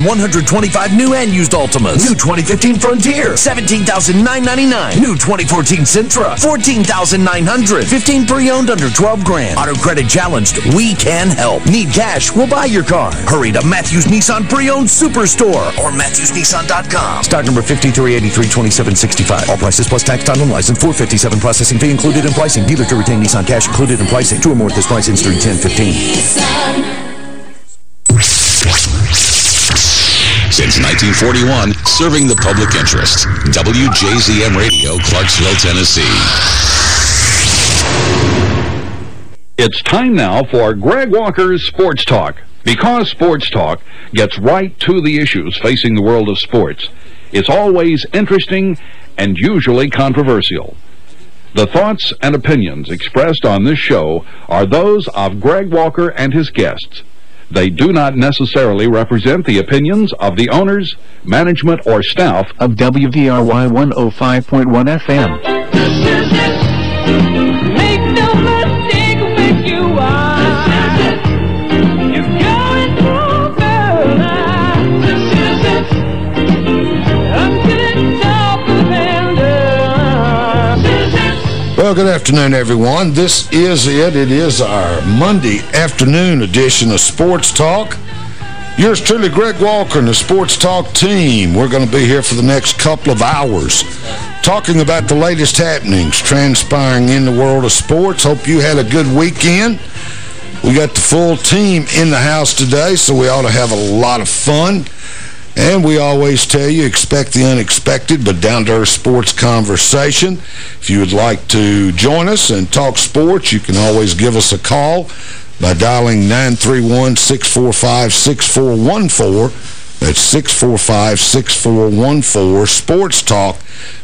125 new and used Altimas. New 2015 Frontier. 17999 New 2014 Sentra. 14900 15 pre-owned under 12 grand. Auto credit challenged. We can help. Need cash? We'll buy your car. Hurry to Matthews Nissan Pre-Owned Superstore or MatthewsNissan.com. Stock number 53832765. All prices plus tax, title, and license. 457 processing fee included in pricing. Dealer to retain Nissan cash included in pricing. Two or more at this price ends 1015. Since 1941, serving the public interest. WJZM Radio, Clarksville, Tennessee. It's time now for Greg Walker's Sports Talk. Because Sports Talk gets right to the issues facing the world of sports, it's always interesting and usually controversial. The thoughts and opinions expressed on this show are those of Greg Walker and his guests. They do not necessarily represent the opinions of the owners, management, or staff of WVRY 105.1 FM. Well, good afternoon, everyone. This is it. It is our Monday afternoon edition of Sports Talk. Yours truly, Greg Walker and the Sports Talk team. We're going to be here for the next couple of hours talking about the latest happenings transpiring in the world of sports. Hope you had a good weekend. We got the full team in the house today, so we ought to have a lot of fun. And we always tell you, expect the unexpected, but down-to-earth sports conversation. If you would like to join us and talk sports, you can always give us a call by dialing 931-645-6414. That's 645-6414. Sports Talk.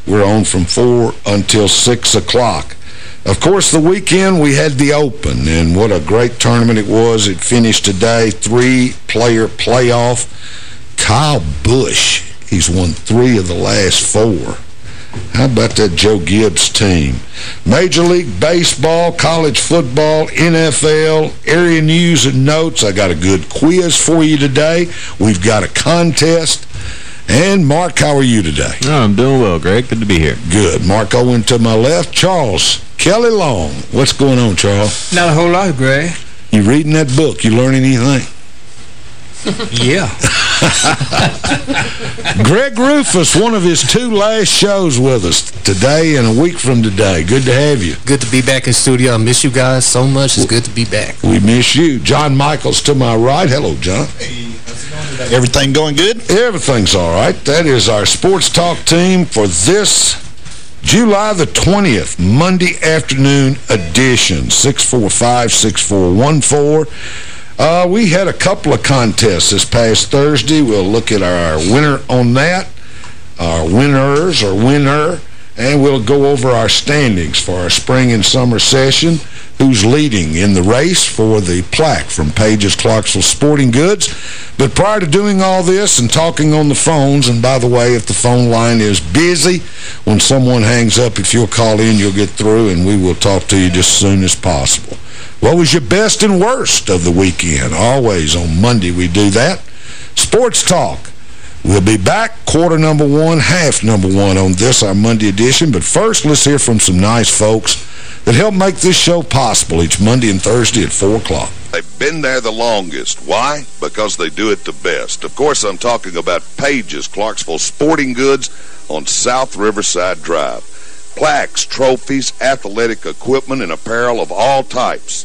We're on from 4 until 6 o'clock. Of course, the weekend we had the Open, and what a great tournament it was. It finished today, three-player playoff. Kyle Busch, he's won three of the last four. How about that Joe Gibbs team? Major League Baseball, college football, NFL, area news and notes. I got a good quiz for you today. We've got a contest. And, Mark, how are you today? Oh, I'm doing well, Greg. Good to be here. Good. Mark Owen to my left. Charles Kelly Long. What's going on, Charles? Not a whole lot, Greg. You reading that book? You learn anything? Yeah. Greg Rufus, one of his two last shows with us today and a week from today. Good to have you. Good to be back in studio. I miss you guys so much. It's good to be back. We miss you. John Michaels to my right. Hello, John. Hey, how's it going today? Everything going good? Everything's all right. That is our Sports Talk team for this July the 20th, Monday afternoon edition, 645-6414. Uh, we had a couple of contests this past Thursday. We'll look at our winner on that, our winners or winner, and we'll go over our standings for our spring and summer session, who's leading in the race for the plaque from Page's Clarksville Sporting Goods. But prior to doing all this and talking on the phones, and by the way, if the phone line is busy, when someone hangs up, if you'll call in, you'll get through, and we will talk to you just as soon as possible. What was your best and worst of the weekend? Always on Monday we do that. Sports Talk. We'll be back, quarter number one, half number one on this, our Monday edition. But first, let's hear from some nice folks that help make this show possible each Monday and Thursday at 4 o'clock. They've been there the longest. Why? Because they do it the best. Of course, I'm talking about Page's Clarksville Sporting Goods on South Riverside Drive. Plaques, trophies, athletic equipment, and apparel of all types.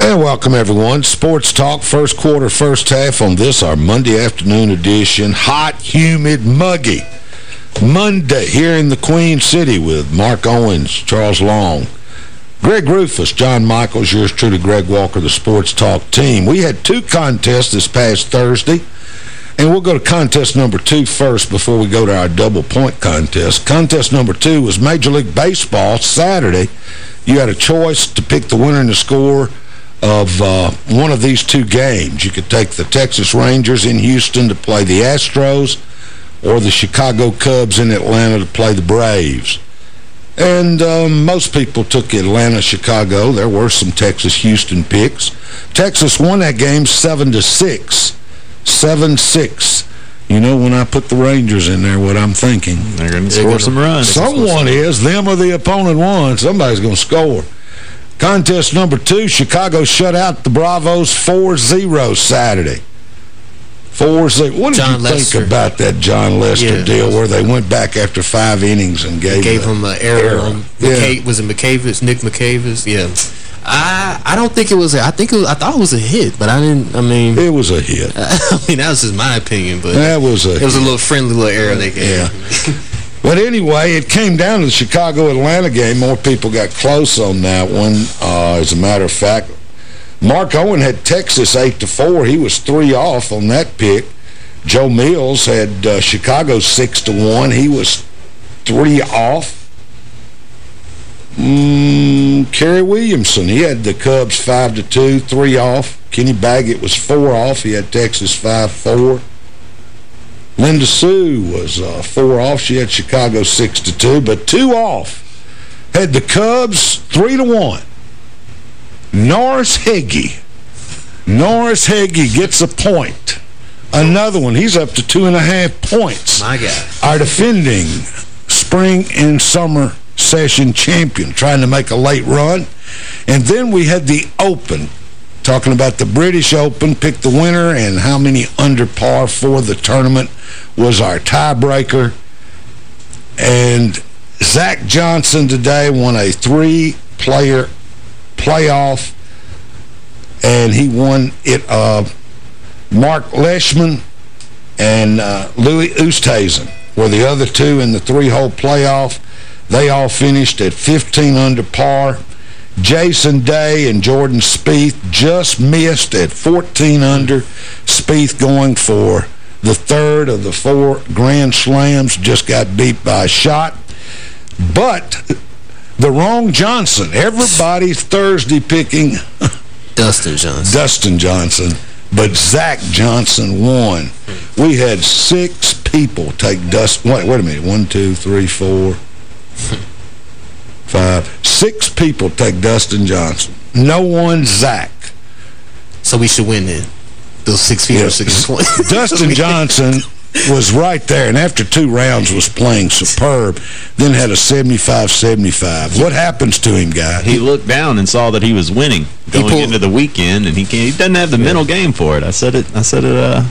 And welcome, everyone. Sports Talk, first quarter, first half on this, our Monday afternoon edition. Hot, humid, muggy. Monday here in the Queen City with Mark Owens, Charles Long, Greg Rufus, John Michaels, yours truly, Greg Walker, the Sports Talk team. We had two contests this past Thursday, and we'll go to contest number two first before we go to our double point contest. Contest number two was Major League Baseball Saturday. You had a choice to pick the winner and the score of uh, one of these two games. You could take the Texas Rangers in Houston to play the Astros or the Chicago Cubs in Atlanta to play the Braves. And um, most people took Atlanta, Chicago. There were some Texas-Houston picks. Texas won that game 7 to 6. 7-6. You know, when I put the Rangers in there, what I'm thinking. They're going to score some runs. Someone is. Them or the opponent won. Somebody's going to score. Contest number two, Chicago shut out the Bravos 4-0 Saturday. 4-0. What did John you Lester. think about that Jon Lester Yeah. deal where they went back after five innings and gave, Gave the him an error error? on Yeah. Was it Markakis, Nick Markakis? Yeah. I I don't think it was a, I think it was, I thought it was a hit, but I didn't I mean It was a hit. I mean that was just my opinion, but That was a it was a little friendly little error they gave. Yeah. But anyway, it came down to the Chicago-Atlanta game. More people got close on that one. Uh, as a matter of fact, Mark Owen had Texas 8 to four. He was three off on that pick. Joe Mills had uh, Chicago 6 to one. He was three off. Mm, Kerry Williamson, he had the Cubs 5 to two, three off. Kenny Baggett was four off. He had Texas 5-4. Linda Sue was uh, four off. She had Chicago 6 to two, but two off. Had the Cubs 3 to one. Norris Heggie. Norris Heggie gets a point Another one. He's up to two and a half points. My God. Our defending spring and summer session champion, trying to make a late run. And then we had the Open, talking about the British Open, pick the winner and how many under par for the tournament was our tiebreaker. And Zach Johnson today won a three-player playoff, and he won it uh, Mark Leishman and uh, Louis Oosthuizen were the other two in the three-hole playoff. They all finished at 15 under par. Jason Day and Jordan Spieth just missed at 14 under. Spieth going for the third of the four Grand Slams, just got beat by a shot. But the wrong Johnson. Everybody's Thursday picking Dustin Johnson. Dustin Johnson, but Zach Johnson won. We had six people take Dustin. Wait, wait a minute. One, two, three, four, five. Six people take Dustin Johnson. No one Zach. So we should win then. Those six people Yes. are six points. Dustin Johnson was right there, and after two rounds was playing superb, then had a 75-75. What happens to him, guy? He looked down and saw that he was winning going pulled- into the weekend, and he can't, he doesn't have the mental game for it. I said it. I said it uh,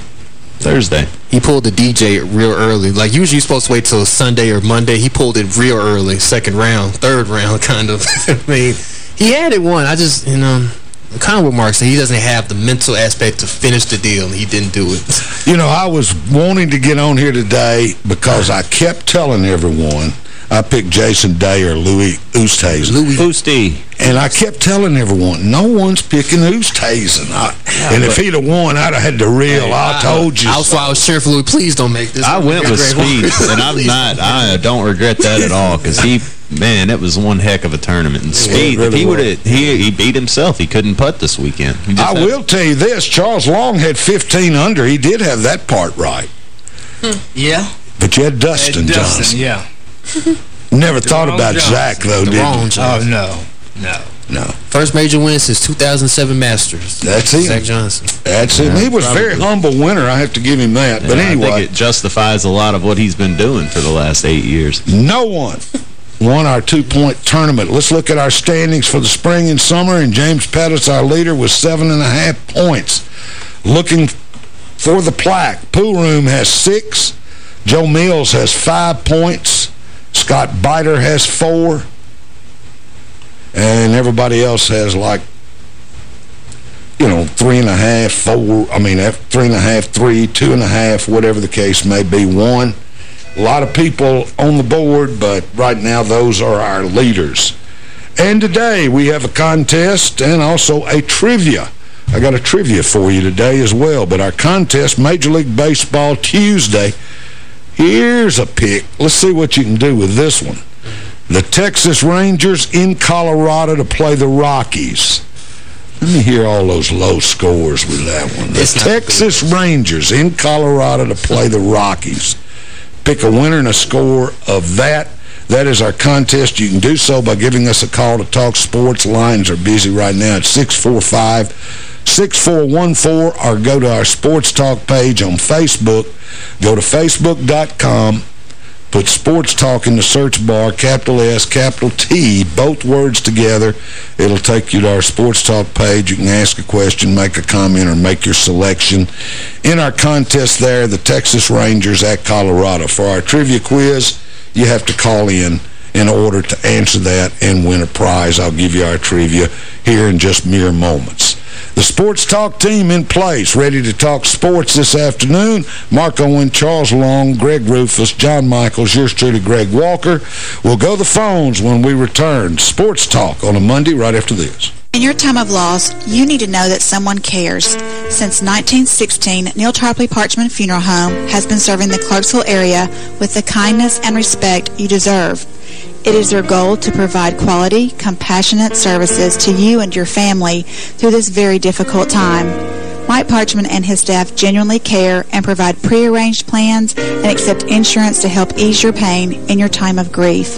Thursday. He pulled the DJ real early. Like, usually you're supposed to wait till Sunday or Monday. He pulled it real early. Second round, third round, kind of. I mean, he had it won. I just, you know, kind of what Mark said. He doesn't have the mental aspect to finish the deal, and he didn't do it. You know, I was wanting to get on here today because I kept telling everyone I picked Jason Day or Louis Oosthuizen. Louis. Boosty. And I kept telling everyone, no one's picking Oosthuizen. I, and if he'd have won, I'd have had to reel. I told you I was, so. I was cheering for Louis. Please don't make this. I went with Spieth, and I'm not. I don't regret that at all because he, man, that was one heck of a tournament. And Spieth, really if he would have, he he beat himself. He couldn't putt this weekend. He I had- will tell you this, Charles Long had 15 under. He did have that part right. Hmm. Yeah. But you had Dustin, Dustin, Johnson. yeah. Never thought about Johnson. Zach, though, The did wrong you? Johnson. Oh, no. No. No. First major win since 2007 Masters. That's him. Zach Johnson. That's him. He was a very humble winner. I have to give him that. But Yeah, I anyway, think it justifies a lot of what he's been doing for the last eight years. no one won our two-point tournament. Let's look at our standings for the spring and summer, and James Pettis, our leader, with seven and a half points. Looking for the plaque, Pool Room has six. Joe Mills has five points. Scott Biter has four. And everybody else has like, you know, three and a half, four, I mean, three and a half, three, two and a half, whatever the case may be, one. A lot of people on the board, but right now those are our leaders. And today we have a contest and also a trivia. I got a trivia for you today as well, but our contest, Major League Baseball Tuesday, here's a pick. Let's see what you can do with this one. The Texas Rangers in Colorado to play the Rockies. Let me hear all those low scores with that one. The Texas Rangers in Colorado to play the Rockies. Pick a winner and a score of that. That is our contest. You can do so by giving us a call to talk sports. Lines are busy right now at 645-6414 or go to our Sports Talk page on Facebook. Go to facebook.com Put Sports Talk in the search bar, capital S, capital T, both words together. It'll take you to our Sports Talk page. You can ask a question, make a comment, or make your selection. In our contest there, the Texas Rangers at Colorado. For our trivia quiz, you have to call in in order to answer that and win a prize. I'll give you our trivia here in just mere moments. The Sports Talk team in place, ready to talk sports this afternoon. Mark Owen, Charles Long, Greg Rufus, John Michaels, yours truly, Greg Walker. We'll go the phones when we return. Sports Talk on a Monday right after this. In your time of loss, you need to know that someone cares. Since 1916, Neal Tarpley Parchman Funeral Home has been serving the Clarksville area with the kindness and respect you deserve. It is their goal to provide quality, compassionate services to you and your family through this very difficult time. Mike Parchman and his staff genuinely care and provide prearranged plans and accept insurance to help ease your pain in your time of grief.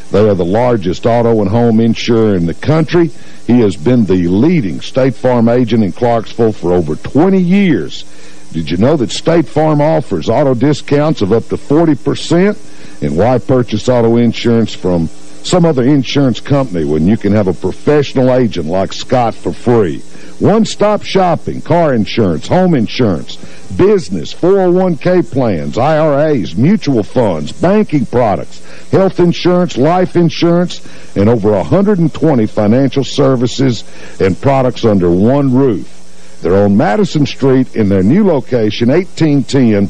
They are the largest auto and home insurer in the country. He has been the leading State Farm agent in Clarksville for over 20 years. Did you know that State Farm offers auto discounts of up to 40%? And why purchase auto insurance from some other insurance company when you can have a professional agent like Scott for free? One-stop shopping, car insurance, home insurance, business, 401k plans, IRAs, mutual funds, banking products, health insurance, life insurance, and over 120 financial services and products under one roof. They're on Madison Street in their new location, 1810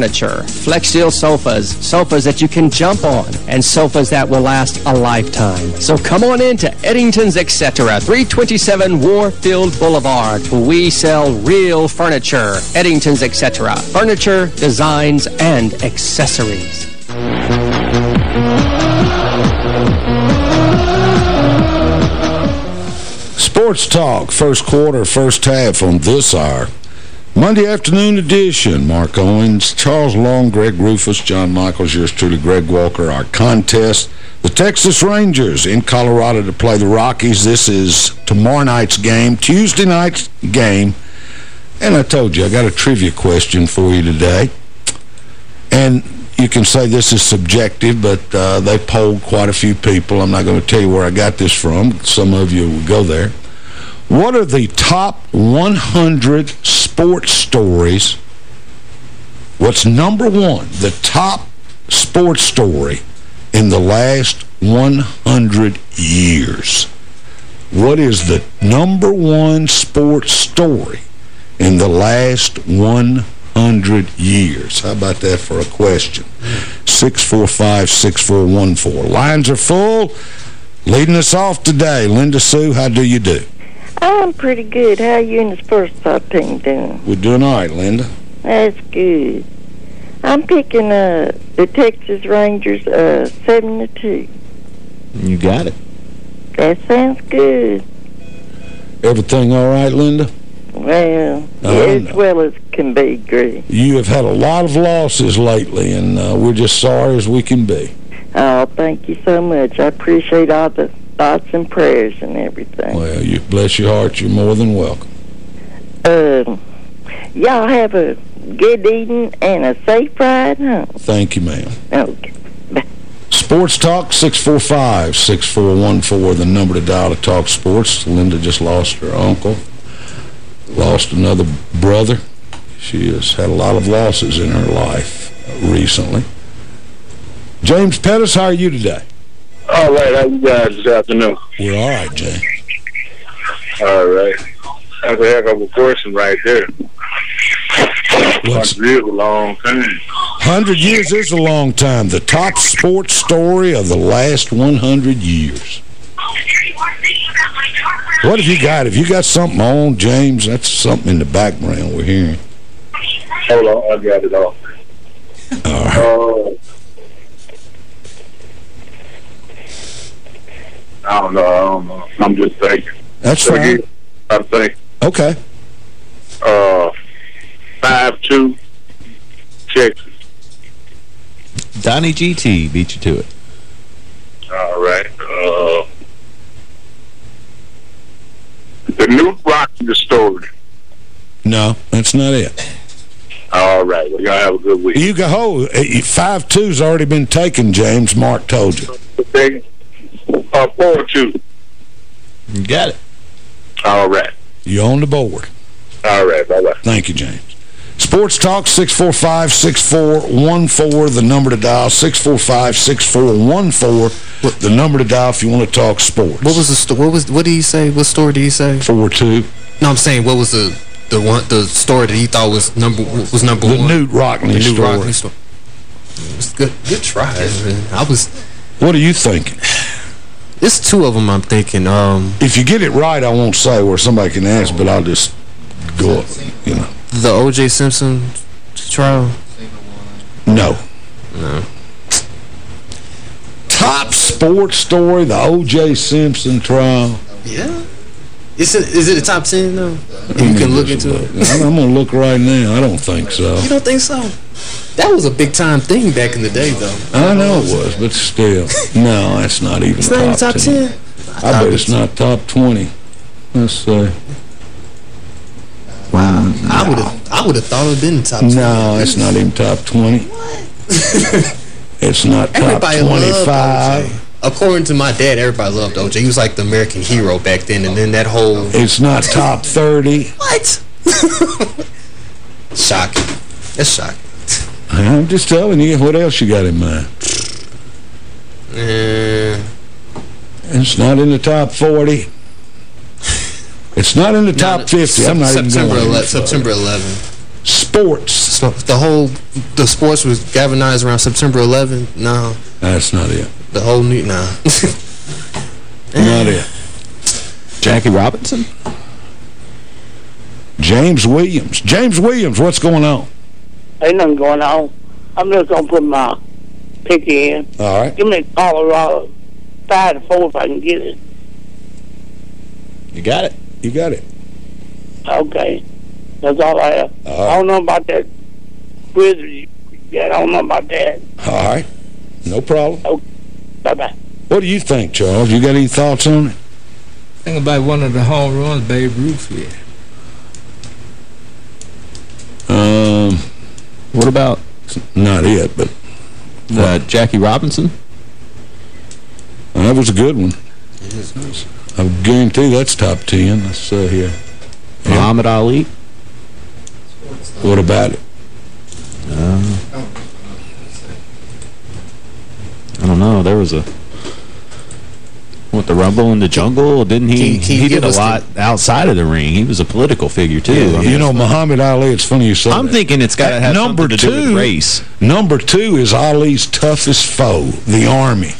Flexsteel sofas, sofas that you can jump on, and sofas that will last a lifetime. So come on in to Eddington's Etc. 327 Warfield Boulevard, we sell real furniture, Eddington's Etc. Furniture, designs, and accessories. Sports Talk, first quarter, first half on this hour. Monday afternoon edition. Mark Owens, Charles Long, Greg Rufus, John Michaels, yours truly, Greg Walker. Our contest, the Texas Rangers in Colorado to play the Rockies. This is tomorrow night's game, Tuesday night's game. And I told you, I got a trivia question for you today. And you can say this is subjective, but uh, they polled quite a few people. I'm not going to tell you where I got this from. Some of you will go there. What are the top 100 sports stories? What's number one, the top sports story in the last 100 years? What is the number one sports story in the last 100 years? How about that for a question? 645-6414. Lines are full. Leading us off today, Linda Sue, how do you do? I'm pretty good. How are you and the sports top team doing? We're doing all right, Linda. That's good. I'm picking uh, the Texas Rangers uh, 7 to 2. You got it. That sounds good. Everything all right, Linda? Well, yeah, as well as can be, Greg. You have had a lot of losses lately, and uh, we're just sorry as we can be. Oh, thank you so much. I appreciate all the thoughts and prayers and everything. Well, you bless your heart. You're more than welcome. Um, y'all have a good evening and a safe ride home. Thank you, ma'am. Okay. Sports Talk, 645-6414, the number to dial to talk sports. Linda just lost her uncle, lost another brother. She has had a lot of losses in her life recently. James Pettis, how are you today? All right, how you guys this afternoon? We're all right, Jay. All right. That's a heck of a question right there. What's years a long time. 100 years is a long time. The top sports story of the last 100 years. What have you got? Have you got something on, James? That's something in the background we're hearing. Hold on, I got it off. All right. Uh, I don't know. I don't know. I'm just thinking. That's So fine. again, I think Okay. uh, five two Texas. Donnie GT beat you to it. All right. Uh, the new rock the story. No, that's not it. All right. Well, y'all have a good week. You go, oh, five two's already been taken, James. Mark told you. Okay. Uh, four two. You got it. All right. You on the board. All right, bye-bye. Thank you, James. Sports Talk, 645-6414, the number to dial, 645-6414, the number to dial if you want to talk sports. What was the sto what was what did he say? What story did he say? 4-2. No, I'm saying what was the the one the story that he thought was number was number The one? Knute Rockne the Knute story. Rockne story. It was good good try. I was What are you thinking? It's two of them I'm thinking. Um, If you get it right, I won't say where somebody can ask, but I'll just go up, you know. the O.J. Simpson trial. No. No. Top sports story, the O.J. Simpson trial. Yeah. Is it is it a top ten though? You can look into it. I'm, I'm going to look right now. I don't think so. You don't think so? That was a big time thing back in the day though. I know it was, but still. No, that's not even It's not even top 10. 10? I bet it's not top 20. Let's see. Wow. I would have I would have thought it would have been top 10. No, it's not even top 20. What? it's not top Everybody loved 25. According to my dad, everybody loved OJ. He was like the American hero back then, and then that whole It's not top 30. what? shocking. That's shocking. I'm just telling you, what else you got in mind? Uh, It's not in the top 40. It's not in the top 50. I'm not September even going 11. September 11. Sports. So the whole the sports was galvanized around September 11. No, That's not it. the whole new nah. Not it. Jackie Robinson? James Williams. James Williams, what's going on? Ain't nothing going on. I'm just gonna put my pick in. All right. Give me Colorado five to four if I can get it. You got it. You got it. Okay, that's all I have. All I don't know about that Wizards. Yeah, I don't know about that. All right. No problem. Okay. Bye bye. What do you think, Charles? You got any thoughts on it? Think about one of the home runs Babe Ruth hit. Um, What about not it, but uh, Jackie Robinson? that was a good one. It is nice. I guarantee that's top 10. Let's uh, here. Muhammad Ali? What about it? Uh, I don't know. There was a... What, the Rumble in the Jungle? Didn't he? Can you- He, can you give did a us the- lot outside of the ring. He was a political figure, too. I mean, you know, Muhammad Ali, it's funny you said I'm that. thinking it's got to have number something to do two, with race. Number two is Ali's toughest foe, the Army.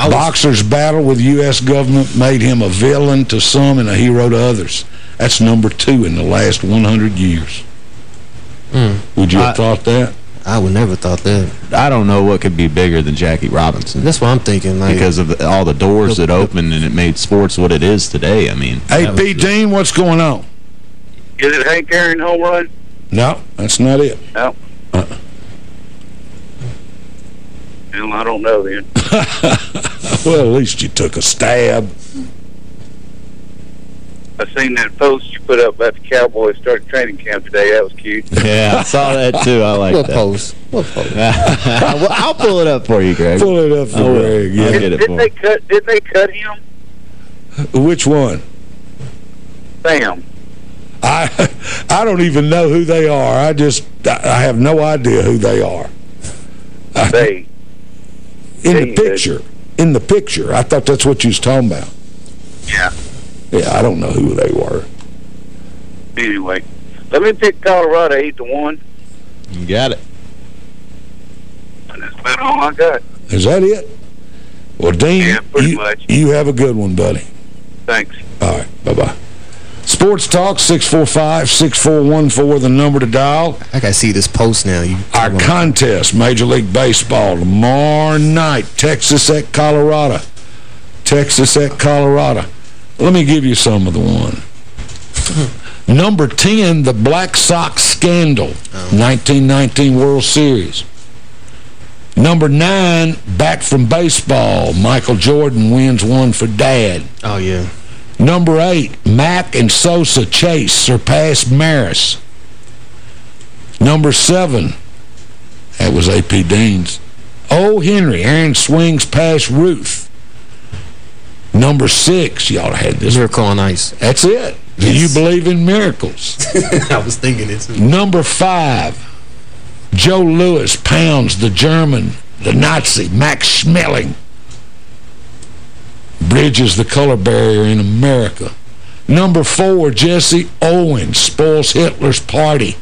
was- Boxer's battle with U.S. government made him a villain to some and a hero to others. That's number two in the last 100 years. Hmm. Would you have I- thought that? I would never thought that. I don't know what could be bigger than Jackie Robinson. That's what I'm thinking. Like because of the, all the doors that opened and it made sports what it is today. I mean, Hey, that was P. Dean, what's going on? Is it Hank Aaron home run? No, that's not it. No. Uh-uh. Well, I don't know then. well, at least you took a stab. I seen that post you put up about the Cowboys starting training camp today. That was cute. Yeah, I saw that too. I like what that. post? What post? I'll pull it up for you, Greg. Pull it up for I will. Greg, yeah. I'll get Did, it did for they cut? Did they cut him? Which one? Sam. I I don't even know who they are. I just I I have no idea who they are. They. In Yeah, the you picture. In the picture. I thought that's what you was talking about. Yeah. Yeah, I don't know who they were. Anyway, let me pick Colorado eight to one. You got it. And that's about all I got. Is that it? Well, Dean, Yeah, pretty you, much. you have a good one, buddy. Thanks. All right, bye-bye. Sports Talk, 645-6414, the number to dial. I gotta see this post now. You Our contest, Major League Baseball, tomorrow night, Texas at Colorado. Texas at Colorado. Let me give you some of the one. Number 10, the Black Sox scandal, 1919 World Series. Number 9, back from baseball, Michael Jordan wins one for Dad. Oh yeah. Number 8, Mack and Sosa Chase surpassed Maris. Number 7, that was A.P. Dean's. Oh, Henry, Aaron swings past Ruth. Number 6, y'all had this. Miracle on Ice. That's it. Do you believe in miracles? I was thinking it. Number five, Joe Louis, pounds the German, the Nazi, Max Schmeling. Bridges the color barrier in America. Number four, Jesse Owens spoils Hitler's party.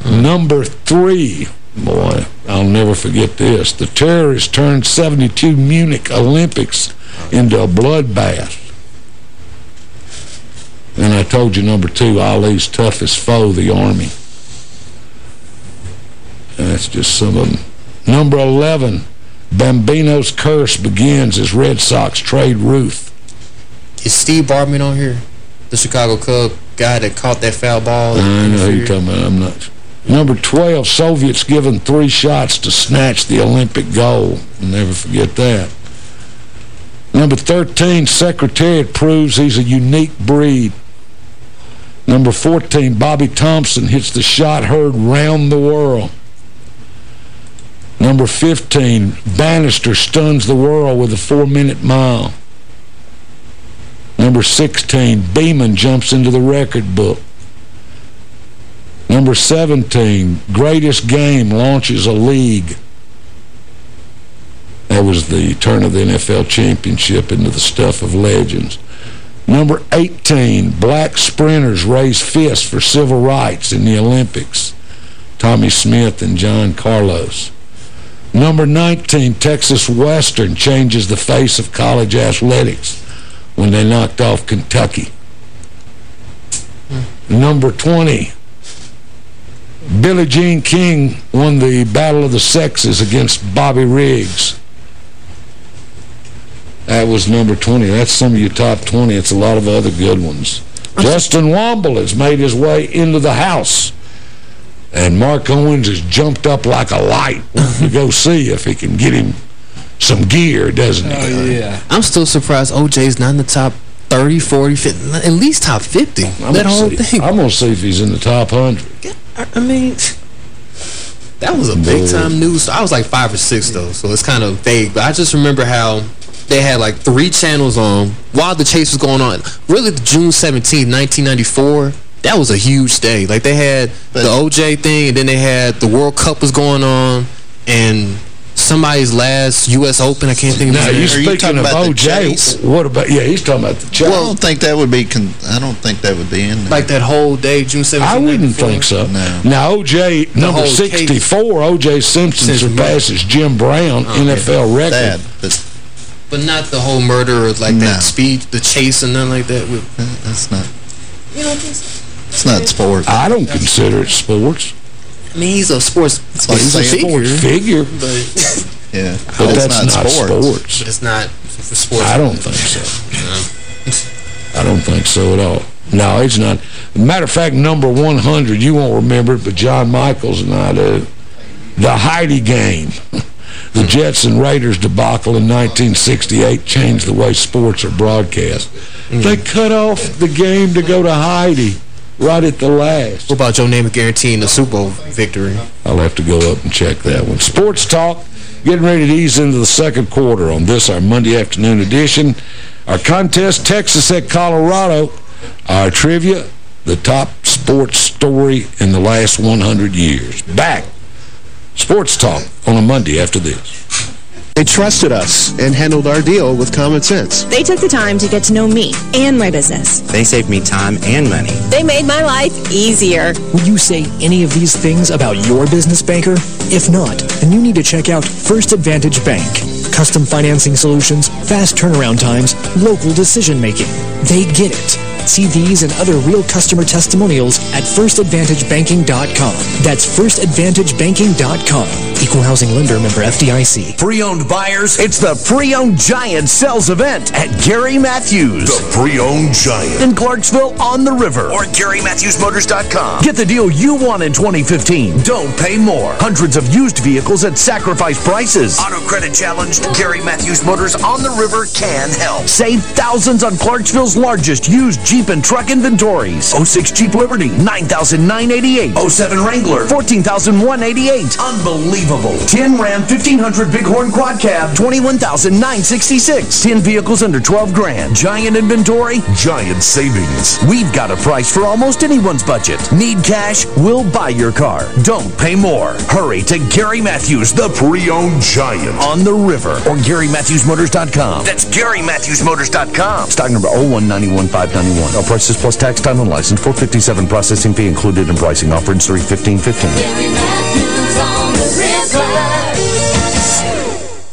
Hmm. Number three, boy, I'll never forget this. The terrorists turned 72 Munich Olympics into a bloodbath. And I told you, number two, Ali's toughest foe, the Army. And that's just some of them. Number 11, Bambino's curse begins as Red Sox trade Ruth. Is Steve Bartman on here? The Chicago Cub guy that caught that foul ball? I know who you're talking about. I'm not... Number 12, Soviets given three shots to snatch the Olympic gold. Never forget that. Number 13, Secretariat proves he's a unique breed. Number 14, Bobby Thomson hits the shot heard round the world. Number 15, Bannister stuns the world with a four-minute mile. Number 16, Beamon jumps into the record book. Number 17, Greatest Game launches a league. That was the turn of the NFL championship into the stuff of legends. Number 18, black sprinters raise fists for civil rights in the Olympics. Tommie Smith and John Carlos. Number 19, Texas Western changes the face of college athletics when they knocked off Kentucky. Number 20, Billie Jean King won the Battle of the Sexes against Bobby Riggs. That was number 20. That's some of your top 20. It's a lot of other good ones. Justin Womble has made his way into the house. And Mark Owens has jumped up like a light to go see if he can get him some gear, doesn't he? Oh, yeah. I'm still surprised OJ's not in the top 30, 40, 50, at least top 50. I'm that gonna whole see, thing. I'm going to see if he's in the top 100. I, mean, that was a big-time news. I was like five or six, though, so it's kind of vague. But I just remember how they had like three channels on while the chase was going on. Really, the June 17, 1994, that was a huge day. Like, they had the OJ thing, and then they had the World Cup was going on, and somebody's last U.S. Open. I can't think of Now, his you name. speaking of OJ, what about, yeah, he's talking about the chase. Well, I don't think that would be. Con I don't think that would be in there. Like that whole day, June 17, I wouldn't think so. No. Now, O.J., The number 64, O.J. Simpson Simpson, surpasses Jim Brown, oh, NFL record. That, but But not the whole murder or like No. that speed, the chase and nothing like that. With, that's not. you know, it's, It's not sports. I don't consider it sports. I mean, he's a sports, like he's a saying figure, figure, but Yeah, but it's that's not, sports. but it's not sports. I don't think so. I don't think so at all. No, it's not. Matter of fact, number 100, you won't remember it, but John Michaels and I do. The Heidi game. The hmm. Jets and Raiders debacle in 1968 changed the way sports are broadcast. Hmm. They cut off the game to go to Heidi right at the last. What about Joe Namath guaranteeing the Super Bowl victory? I'll have to go up and check that one. Sports Talk, getting ready to ease into the second quarter on this, our Monday afternoon edition. Our contest, Texas at Colorado. Our trivia, the top sports story in the last 100 years. Back, Sports Talk on a Monday after this. They trusted us and handled our deal with common sense. They took the time to get to know me and my business. They saved me time and money. They made my life easier. Would you say any of these things about your business banker? If not, then you need to check out First Advantage Bank. Custom financing solutions, fast turnaround times, local decision making. They get it. See these and other real customer testimonials at firstadvantagebanking.com. That's firstadvantagebanking.com. Equal housing lender member FDIC. Pre-owned buyers, it's the Pre-Owned Giant Sales Event at Gary Matthews. The Pre-Owned Giant. In Clarksville on the river. Or GaryMatthewsMotors.com. Get the deal you want in 2015. Don't pay more. Hundreds of used vehicles at sacrifice prices. Auto credit challenged. Gary Matthews Motors on the river can help. Save thousands on Clarksville's largest used Jeep and truck inventories. 06 Jeep Liberty, 9988 07 Wrangler, 14188 Unbelievable. 10 Ram 1500 Bighorn Quad Cab, 21966 10 vehicles under 12 grand. Giant inventory, giant savings. We've got a price for almost anyone's budget. Need cash? We'll buy your car. Don't pay more. Hurry to Gary Matthews, the pre-owned giant on the river or GaryMatthewsMotors.com. That's GaryMatthewsMotors.com. Stock number 0191591. All prices plus tax, time, and license. 457 processing fee included in pricing. Offer in 31515.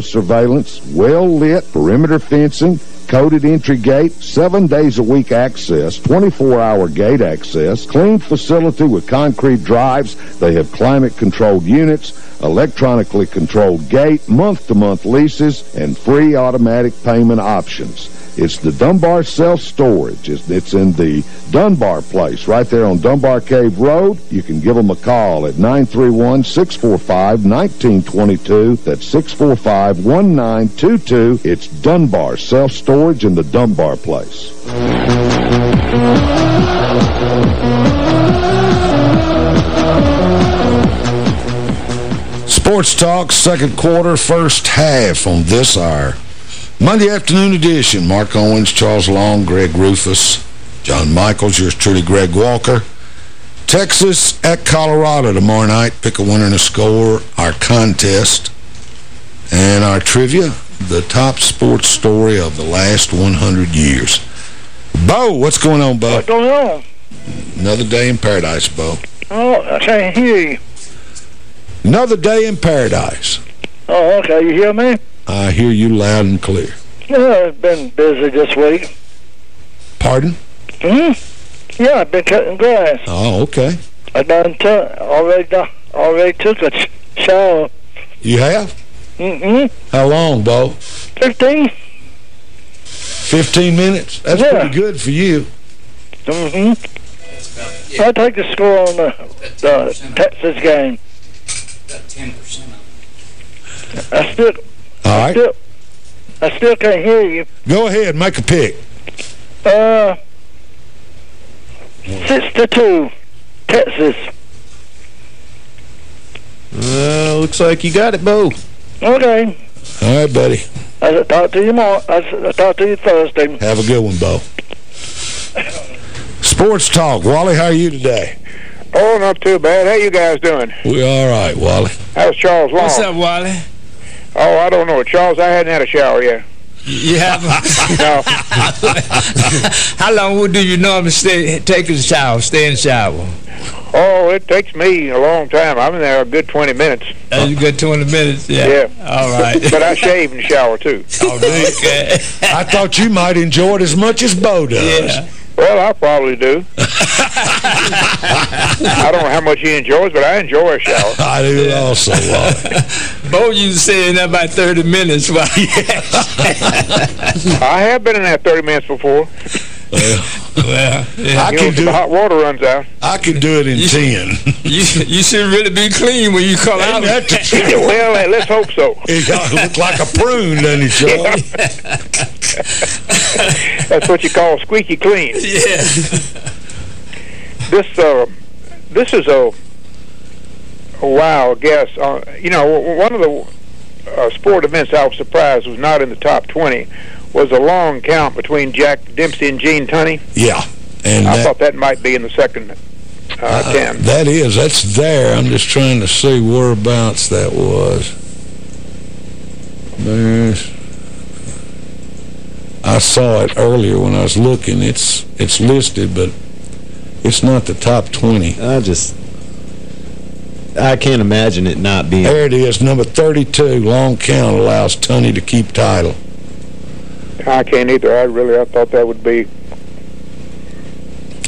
surveillance, well-lit perimeter fencing, coded entry gate, seven days a week access, 24-hour gate access, clean facility with concrete drives. They have climate-controlled units, electronically controlled gate, month-to-month leases, and free automatic payment options. It's the Dunbar Self-Storage. It's in the Dunbar Place, right there on Dunbar Cave Road. You can give them a call at 931-645-1922. That's 645-1922. It's Dunbar Self-Storage in the Dunbar Place. Sports Talk, second quarter, first half on this hour. Monday afternoon edition. Mark Owens, Charles Long, Greg Rufus, John Michaels, yours truly, Greg Walker. Texas at Colorado tomorrow night. Pick a winner and a score. Our contest and our trivia. The top sports story of the last 100 years. Bo, what's going on, Bo? What's going on? Another day in paradise, Bo. Oh, I can't hear you. Another day in paradise. Oh, okay. You hear me? I hear you loud and clear. Yeah, I've been busy this week. Pardon? Hmm? Yeah, I've been cutting grass. Oh, okay. I done took, already, done, already took a sh shower. You have? Mm-hmm. How long, Bo? 15. 15 minutes? That's Yeah. pretty good for you. Mm-hmm. I take the score on the, the Texas game. I still, All I still, I still can't hear you. Go ahead, make a pick. Uh, six to two, Texas. Uh, looks like you got it, Bo. Okay. All right, buddy. I'll talk to you more. I'll talk to you Thursday. Have a good one, Bo. Sports Talk. Wally, how are you today? Oh, not too bad. How you guys doing? We all right, Wally. How's Charles Long? What's up, Wally? Oh, I don't know. Charles, I hadn't had a shower yet. You haven't? No. How long do you normally stay, take a shower, stay in the shower? Oh, it takes me a long time. I'm in there a good 20 minutes. A good 20 minutes, yeah. Yeah. All right. but I shave in the shower, too. Oh, okay. I thought you might enjoy it as much as Bo does. Yeah. Well, I probably do. I don't know how much he enjoys, but I enjoy a shower. I do also, Wally. Bo used to say in about 30 minutes. While I have been in there 30 minutes before. well, yeah. I you can know, do the hot water runs out. I can do it in 10. you, you should really be clean when you come out. Ain't that the truth? well, let's hope so. It got- look like a prune, doesn't it, Charles? That's what you call squeaky clean. Yeah. This uh, this is a, a wild guess. Uh, you know, one of the uh, sport events I was surprised was not in the top 20 was a long count between Jack Dempsey and Gene Tunney. Yeah. And I that, thought that might be in the second uh, uh, 10. that is, that's there. I'm just trying to see whereabouts that was. There's... I saw it earlier when I was looking. It's it's listed, but it's not the top 20. I just... I can't imagine it not being... There it is, number 32. Long count allows Tunney to keep title. I can't either. I really I thought that would be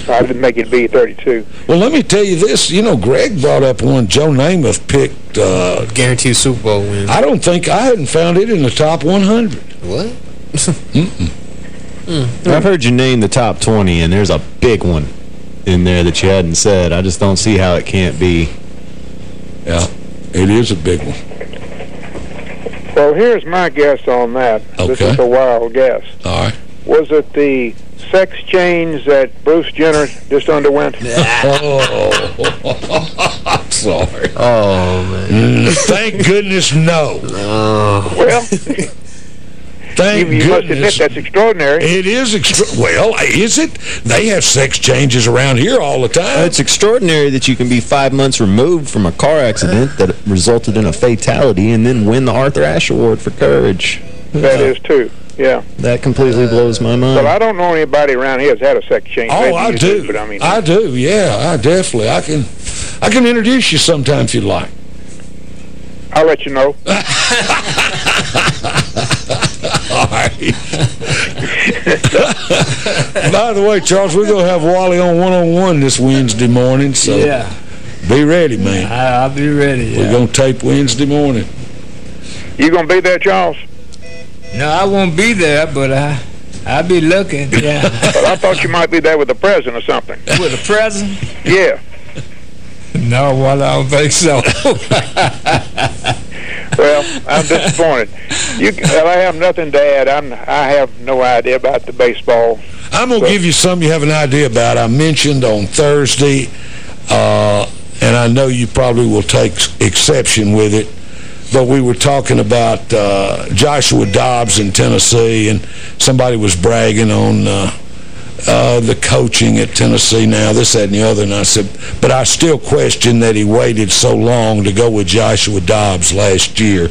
I didn't think it'd be 32. Well, let me tell you this. You know, Greg brought up one Joe Namath picked. Uh, Guaranteed Super Bowl win. I don't think I hadn't found it in the top 100. What? Mm-mm. I've heard you name the top 20, and there's a big one in there that you hadn't said. I just don't see how it can't be. Yeah, it is a big one. Well, here's my guess on that. Okay. This is a wild guess. All right. Was it the sex change that Bruce Jenner just underwent? oh, I'm sorry. Oh, man. Mm, Thank goodness, no. Oh. Well, Thank you, you must admit goodness. that's extraordinary. It is extra. Well, is it? They have sex changes around here all the time. It's extraordinary that you can be five months removed from a car accident that resulted in a fatality and then win the Arthur Ashe Award for courage. That uh, is too. Yeah. That completely blows my mind. Well, I don't know anybody around here that's had a sex change. Oh, Maybe I you do. But I mean, I do. Yeah, I definitely. I can. I can introduce you sometime if you'd like. I'll let you know. All right. By the way, Charles, we're going to have Wally on one-on-one this Wednesday morning, so Yeah. be ready, man. I, I'll be ready. We're going to tape Wednesday morning. You gonna be there, Charles? No, I won't be there, but I, I'll be looking. Yeah. But I thought you might be there with the president or something. With a present? Yeah. No, well, I don't think so. Well, I'm disappointed. You, well, I have nothing to add. I'm, I have no idea about the baseball. I'm going to give you something you have an idea about. I mentioned on Thursday, uh, and I know you probably will take exception with it, but we were talking about uh, Joshua Dobbs in Tennessee, and somebody was bragging on uh, uh, the coaching at Tennessee now, this, that, and the other, and I said, but I still question that he waited so long to go with Joshua Dobbs last year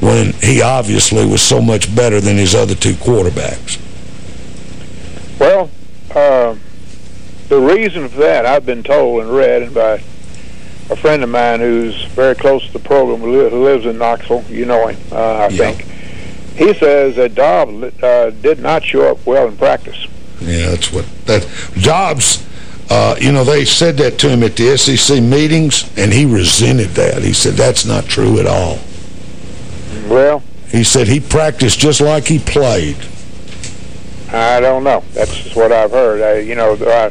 when he obviously was so much better than his other two quarterbacks. Well, uh, the reason for that, I've been told and read and by a friend of mine who's very close to the program, who lives in Knoxville. You know him, uh, I Yeah. think. He says that Dobbs uh, did not show up well in practice. Yeah, that's what that Dobbs. Uh, you know, they said that to him at the SEC meetings, and he resented that. He said that's not true at all. Well, He said he practiced just like he played. I don't know. That's just what I've heard. I, you know, uh,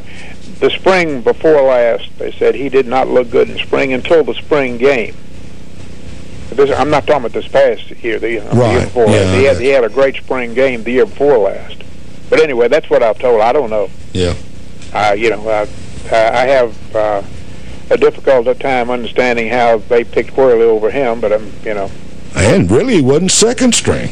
the spring before last, they said he did not look good in spring until the spring game. This, I'm not talking about this past year, the, the year before Yeah, last. He had, he had a great spring game the year before last. But anyway, that's what I've told. I don't know. Yeah. Uh, you know, I, I have uh, a difficult time understanding how they picked Worley over him, but I'm, you know, And really, he wasn't second string.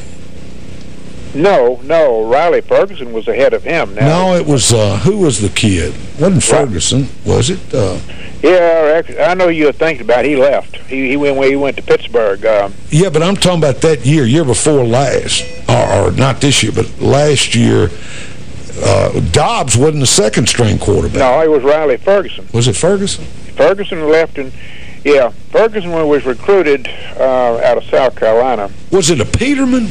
no, no. Riley Ferguson was ahead of him. Now, No, it was, uh, who was the kid? wasn't Ferguson, was it? Uh, Yeah, I know you were thinking about. He left. He he went he went to Pittsburgh. Um, yeah, but I'm talking about that year, year before last. Or, or not this year, but last year, uh, Dobbs wasn't the second string quarterback. no, it was Riley Ferguson. Was it Ferguson? Ferguson left, and yeah, Ferguson was recruited uh, out of South Carolina. Was it a Peterman?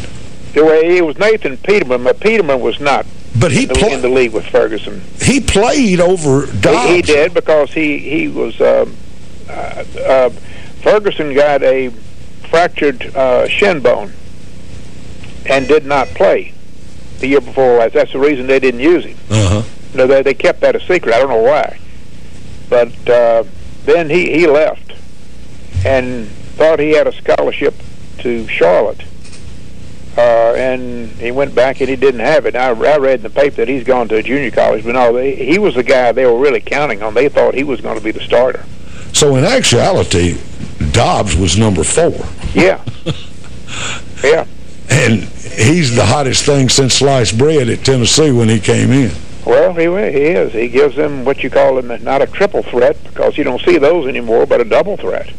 The way it was Nathan Peterman, but Peterman was not. But he played. in the league with Ferguson. He played over Dobbs. He, he did because he he was um, uh, uh, Ferguson got a fractured uh, shin bone and did not play the year before last. That's the reason they didn't use him. Uh-huh. No, they they kept that a secret. I don't know why, but uh, then he he left and thought he had a scholarship to Charlotte. Uh, and he went back and he didn't have it. I, I read in the paper that he's gone to a junior college, but no, they, he was the guy they were really counting on. They thought he was going to be the starter. So in actuality, Dobbs was number four. Yeah. yeah. And he's the hottest thing since sliced bread at Tennessee when he came in. Well, he he is. He gives them what you call them not a triple threat because you don't see those anymore, but a double threat.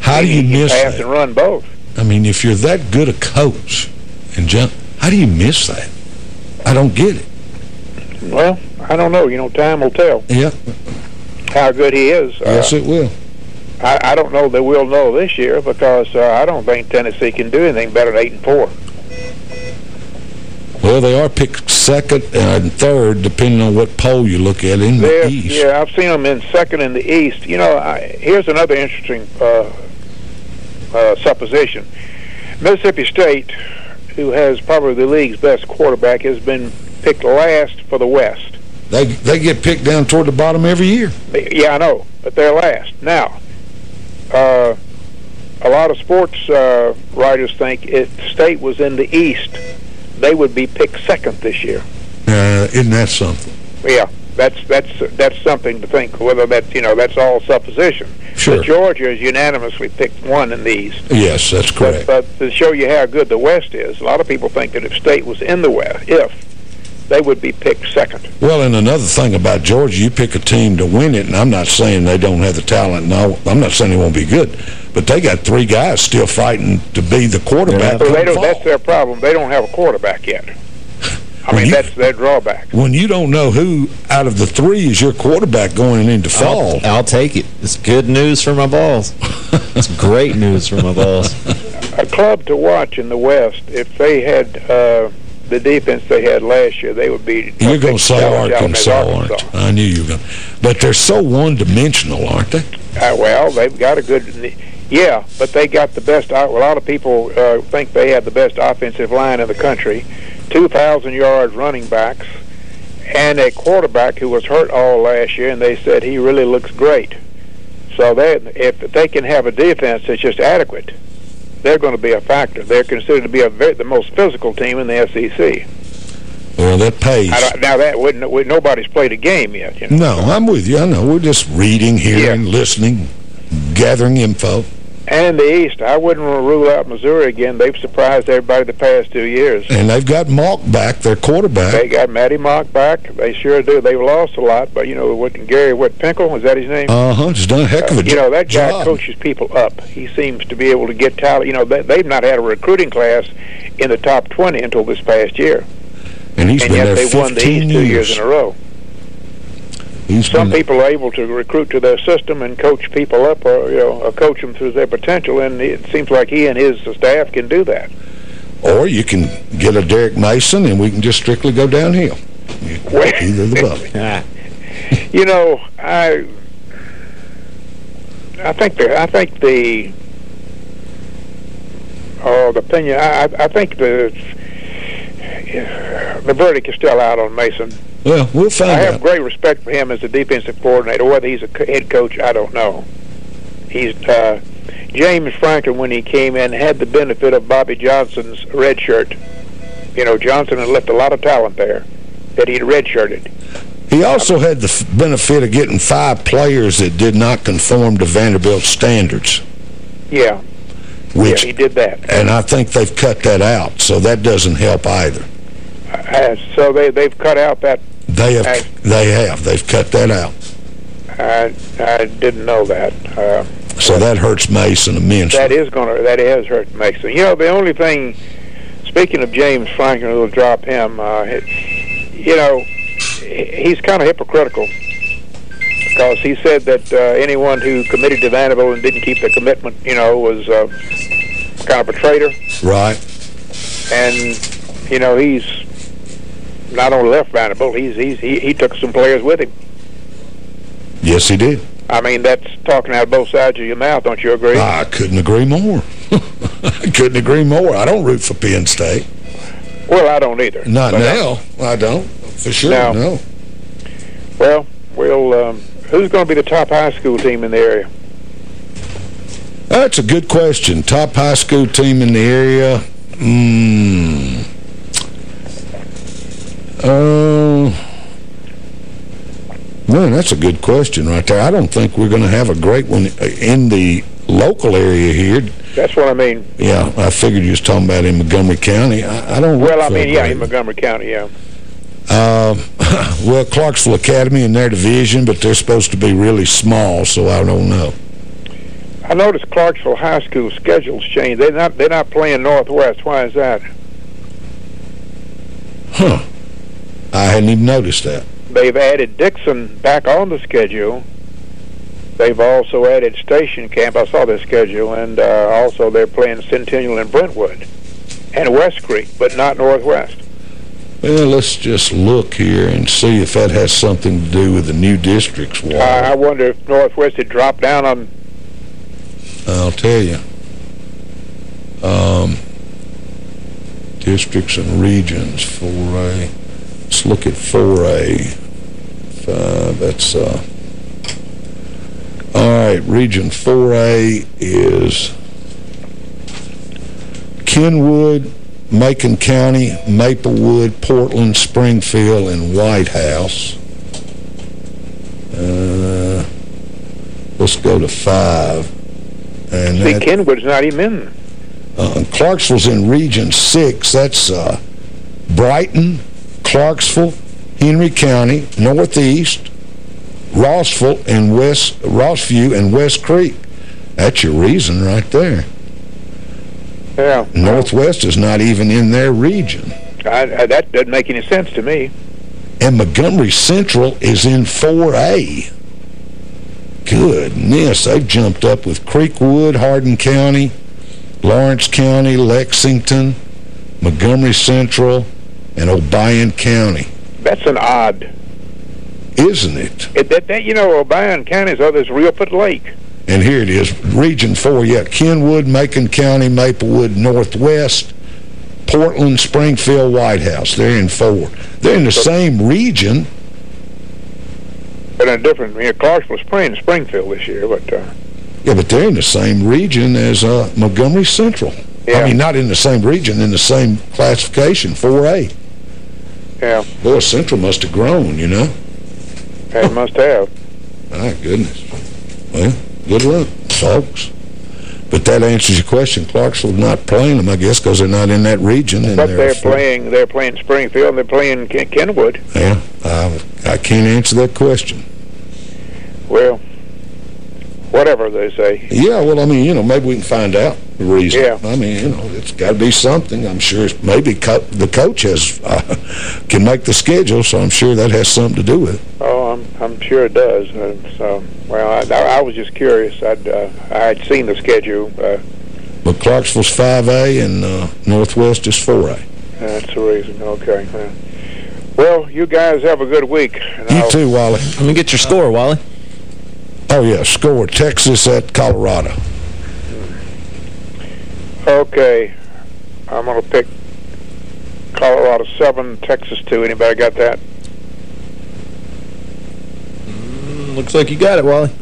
How do you He miss pass that? and run both. I mean, if you're that good a coach, and John, how do you miss that? I don't get it. Well, I don't know. You know, time will tell Yeah, how good he is. yes, Uh, it will. I, I don't know that we'll know this year because uh, I don't think Tennessee can do anything better than eight and four. Well, they are picked second and third, depending on what poll you look at in the They're- East. Yeah, I've seen them in second in the East. You know, I, here's another interesting uh, uh, supposition. Mississippi State, who has probably the league's best quarterback, has been picked last for the West. They they get picked down toward the bottom every year. Yeah, I know, but they're last. Now, uh, a lot of sports uh, writers think if State was in the East, they would be picked second this year. Uh, isn't that something? Yeah, that's that's that's something to think. Whether that's you know that's all supposition. Sure. But Georgia has unanimously picked one in the East. Yes, that's correct. But, but to show you how good the West is, a lot of people think that if State was in the West, if they would be picked second. Well, and another thing about Georgia, you pick a team to win it, and I'm not saying they don't have the talent. No, I'm not saying they won't be good. But they got three guys still fighting to be the quarterback. So they don't. That's their problem. They don't have a quarterback yet. I mean, that's their drawback. When you don't know who out of the three is your quarterback going into fall. I'll, I'll take it. It's good news for my balls. it's great news for my balls. A club to watch in the West, if they had uh, the defense they had last year, they would be. You're going to say challenge out Arkansas, aren't you? I knew you were going to. But they're so one-dimensional, aren't they? Uh, well, they've got a good. Yeah, but they got the best. A lot of people uh, think they have the best offensive line in the country. 2,000 yards running backs, and a quarterback who was hurt all last year, and they said he really looks great. So they, if they can have a defense that's just adequate, they're going to be a factor. They're considered to be a very, the most physical team in the SEC. Well, that pays. Now that wouldn't, would, nobody's played a game yet. You know? No, I'm with you. I know. We're just reading, hearing, listening, gathering info. And the East, I wouldn't rule out Missouri again. They've surprised everybody the past two years. And they've got Mauk back, their quarterback. They got Maty Mauk back. They sure do. They've lost a lot, but you know what? Gary, what Pinkel is that his name? Uh-huh. Just done a heck of a Uh, you know that guy job. coaches people up. He seems to be able to get talent. You know they, they've not had a recruiting class in the top twenty until this past year, And he's and been yet there they won the 15 East two years. years in a row. He's Some people are able to recruit to their system and coach people up, or you know, or coach them through their potential, and it seems like he and his staff can do that. Or you can get a Derek Mason, and we can just strictly go downhill. Either the above. You know, I I think the I think the oh the opinion I I I think the the verdict is still out on Mason. Well, we'll find out. I have out. great respect for him as a defensive coordinator. Whether he's a head coach, I don't know. He's uh, James Franklin when he came in had the benefit of Bobby Johnson's red shirt. You know, Johnson had left a lot of talent there that he'd redshirted. He also had the benefit of getting five players that did not conform to Vanderbilt standards. Yeah, Which, yeah, he did that. and I think they've cut that out, so that doesn't help either. Uh, so they they've cut out that. They have, I- they have, they've cut that out. I I didn't know that. Uh, So that hurts Mason immensely. that is going to that has hurt Mason. You know, the only thing. Speaking of James Franklin, who'll drop him. Uh, it, you know, he's kind of hypocritical because he said that uh, anyone who committed to Vanderbilt and didn't keep the commitment, you know, was uh, kind of a traitor. Right. And you know, he's not only left Vanderbilt, he's he's he, he took some players with him. Yes, he did. I mean, that's talking out of both sides of your mouth. Don't you agree? I couldn't agree more. I couldn't agree more. I don't root for Penn State. Well, I don't either. Not now. I don't. For sure, No. no. Well, we'll. Um, who's going to be the top high school team in the area? That's a good question. Top high school team in the area? Mm. Uh, man, that's a good question right there. I don't think we're going to have a great one in the local area here. That's what I mean. Yeah, I figured you was talking about in Montgomery County. I, I don't Well, I mean, yeah, in Montgomery County, yeah. uh, well, Clarksville Academy in their division, but they're supposed to be really small, so I don't know. I noticed Clarksville High School schedules changed. They're not. They're not playing Northwest. Why is that? Huh. I hadn't even noticed that. They've added Dickson back on the schedule. They've also added Station Camp. I saw their schedule, and uh, also they're playing Centennial and Brentwood, and West Creek, but not Northwest. Well, let's just look here and see if that has something to do with the new districts. Wall. I, I wonder if Northwest had dropped down on... I'll tell you. Um, districts and regions, 4A. Let's look at 4A. Five, that's, uh... All right, Region 4A is Kenwood, Macon County, Maplewood, Portland, Springfield, and White House. Uh, let's go to five. And See, that, Kenwood's not even in. uh, Clarksville's in Region 6. That's uh, Brighton, Clarksville, Henry County, Northeast, Rossville, and West Rossview and West Creek. That's your reason right there. Yeah. Northwest is not even in their region. I, I, that doesn't make any sense to me. And Montgomery Central is in 4A. Goodness, they've jumped up with Creekwood, Hardin County, Lawrence County, Lexington, Montgomery Central, and Obion County. That's an odd... Isn't it? It, that, that, you know, Obion County is others Reelfoot Lake. And here it is, Region 4, yeah, Kenwood, Macon County, Maplewood, Northwest, Portland, Springfield, White House. They're in 4. They're in the same region. But in a different... You know, Clarksville's playing Springfield this year, but... Uh, Yeah, but they're in the same region as uh, Montgomery Central. Yeah. I mean, not in the same region, in the same classification, 4A. Yeah, Boy, Central must have grown, you know? they must have. My goodness. Well, good luck, folks. But that answers your question. Clarksville's not playing them, I guess, because they're not in that region. And But they're they're playing they're playing Springfield and they're playing Ken Kenwood. Yeah, I, I can't answer that question. Well, whatever they say. Yeah, well, I mean, you know, maybe we can find out the reason. Yeah. I mean, you know, it's got to be something. I'm sure it's, maybe co the coach has uh, can make the schedule, so I'm sure that has something to do with it. Oh, I'm I'm sure it does. Uh, so, well, I, I was just curious. I'd uh, I'd seen the schedule. Uh, But Clarksville's 5A and uh, Northwest is 4A. that's the reason. Okay. Well, you guys have a good week. You I'll- too, Wally. Let me get your score, Wally. Oh, yeah, score Texas at Colorado. Okay. I'm going to pick Colorado 7, Texas 2. Anybody got that? Mm, looks like you got it, Wally.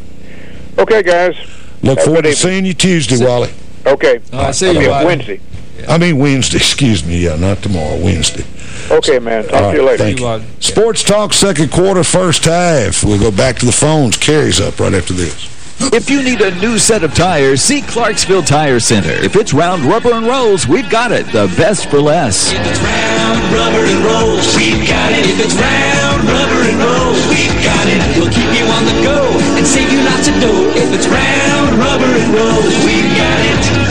Okay, guys. Look Have forward to evening. seeing you Tuesday, Wally. Okay. I'll see I you, Wally. Wednesday. I mean Wednesday, excuse me. Yeah, not tomorrow, Wednesday. Okay, man. Talk All to you later. Thank you. Sports Talk, second quarter, first half. We'll go back to the phones. Carrie's up right after this. If you need a new set of tires, see Clarksville Tire Center. If it's round rubber and rolls, we've got it. The best for less. If it's round rubber and rolls, we've got it. If it's round rubber and rolls, we've got it. We'll keep you on the go and save you lots of dough. If it's round rubber and rolls, we've got it.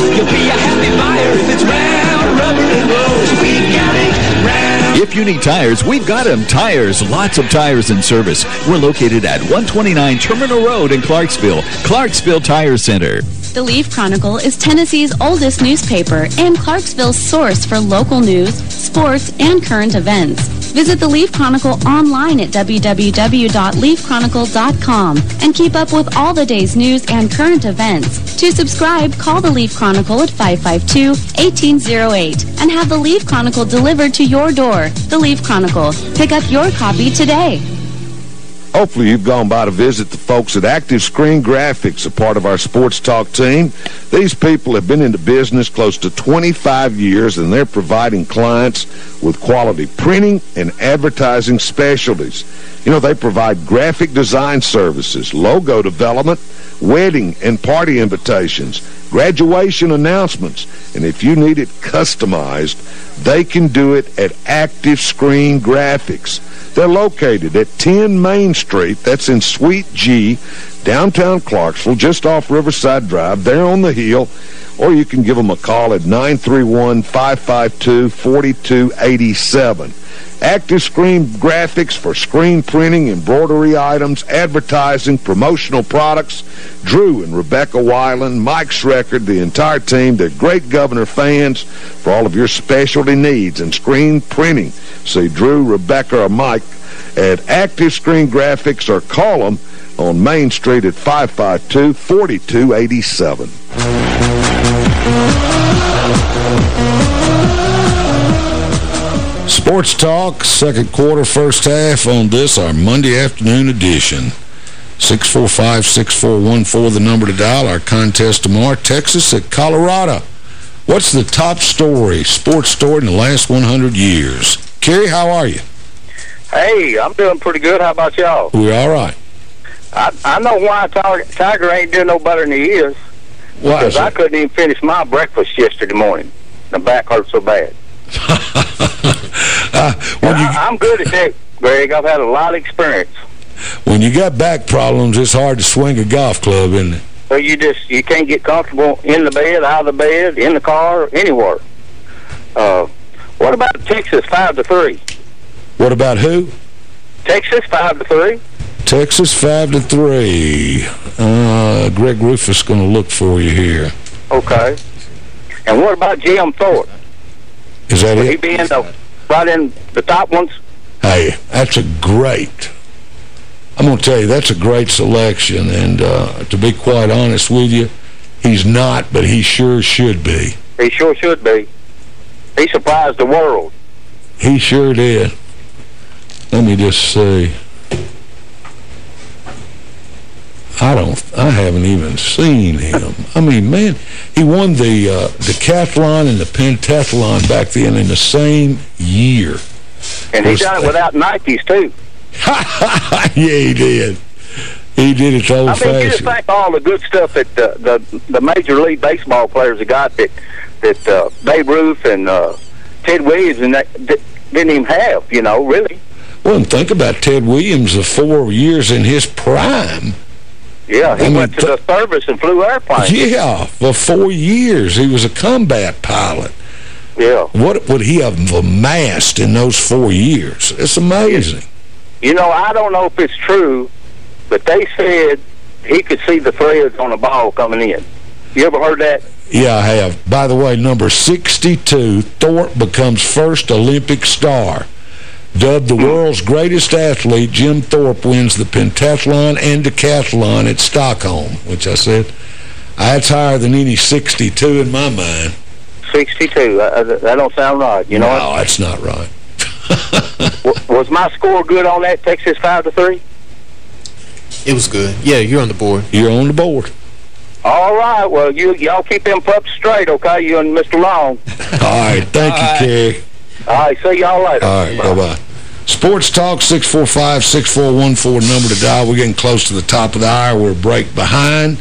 you'll be a happy buyer. If it's round If you need tires, we've got them. Tires, lots of tires in service. We're located at 129 Terminal Road in Clarksville. Clarksville Tire Center. The Leaf Chronicle is Tennessee's oldest newspaper and Clarksville's source for local news, sports, and current events. Visit the Leaf Chronicle online at www.leafchronicle.com and keep up with all the day's news and current events. To subscribe, call the Leaf Chronicle at 552-1808 and have the Leaf Chronicle delivered to your door. The Leaf Chronicle. Pick up your copy today. Hopefully you've gone by to visit the folks at Active Screen Graphics, a part of our Sports Talk team. These people have been in the business close to 25 years, and they're providing clients with quality printing and advertising specialties. You know, they provide graphic design services, logo development, wedding and party invitations, graduation announcements. And if you need it customized, they can do it at Active Screen Graphics. They're located at 10 Main Street, that's in Suite G, downtown Clarksville, just off Riverside Drive. They're on the hill, or you can give them a call at 931-552-4287. Active Screen Graphics for screen printing, embroidery items, advertising, promotional products. Drew and Rebecca Weiland, Mike Schreckard, the entire team, they're great Governor fans for all of your specialty needs and screen printing. See Drew, Rebecca, or Mike at Active Screen Graphics or call them on Main Street at 552-4287. Sports Talk, second quarter, first half on this, our Monday afternoon edition. 645-6414, the number to dial. Our contest tomorrow, Texas at Colorado. What's the top story, sports story in the last 100 years? Kerry, how are you? Hey, I'm doing pretty good. How about y'all? We're all right. I I know why Tiger, Tiger ain't doing no better than he is. Why because I couldn't even finish my breakfast yesterday morning. The back hurt so bad. Uh, when, you, I, I'm good at that, Greg. I've had a lot of experience. when you got back problems, it's hard to swing a golf club, isn't it? So you just you can't get comfortable in the bed, out of the bed, in the car, anywhere. Uh, what about Texas five to three? What about who? Texas five to three. Texas 5 to three. Uh, Greg Rufus going to look for you here. Okay. And what about Jim Thorpe? Is that Would he it? be in the right in the top ones? Hey, that's a great. I'm going to tell you, that's a great selection. And uh, to be quite honest with you, he's not, but he sure should be. He sure should be. He surprised the world. He sure did. Let me just see. I don't, I haven't even seen him. I mean, man, he won the uh, decathlon and the pentathlon back then in the same year. And he Was- done it without Nikes, too. yeah, he did. He did it I mean, just think all the good stuff that the, the, the Major League Baseball players have got that, that uh, Babe Ruth and uh, Ted Williams and that, that didn't even have, you know, really. Well, and think about Ted Williams, the four years in his prime. Yeah, he I mean, went to the service and flew airplanes. Yeah, for four years. He was a combat pilot. Yeah. What would he have amassed in those four years? It's amazing. You know, I don't know if it's true, but they said he could see the threads on a ball coming in. You ever heard that? Yeah, I have. By the way, number 62, Thorpe becomes first Olympic star. Dubbed the world's greatest athlete, Jim Thorpe wins the pentathlon and decathlon at Stockholm, which I said, that's higher than any 62 in my mind. 62. Uh, that don't sound right. You know No, that's not right. Was my score good on that, Texas 5 to three? It was good. Yeah, you're on the board. You're on the board. All right. Well, you y'all keep them pups straight, okay? You and Mr. Long. All right, thank you, Kerry. All right. See y'all later. All right, bye-bye. Sports Talk, 645-6414, number to dial. We're getting close to the top of the hour. We're a break behind.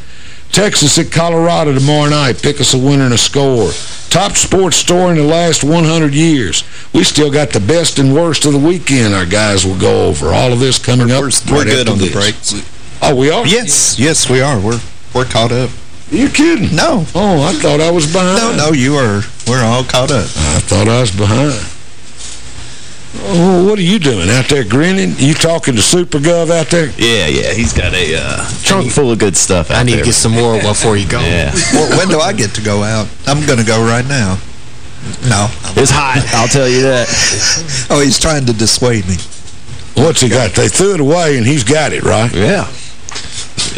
Texas at Colorado tomorrow night. Pick us a winner and a score. Top sports story in the last 100 years. We still got the best and worst of the weekend our guys will go over. All of this coming up We're right good on the this. breaks. Oh, we are? Yes, yes, we are. We're we're caught up. You kidding? No. Oh, I thought I was behind. No, no, you are. We're all caught up. I thought I was behind. Oh, what are you doing out there grinning? You talking to Super Gov out there? Yeah, yeah, he's got a uh, trunk full of good stuff out I need there. to get some more before you go. Yeah. well, when do I get to go out? I'm going to go right now. No. It's hot, I'll tell you that. Oh, he's trying to dissuade me. What's he got? They threw it away, and he's got it, right? Yeah.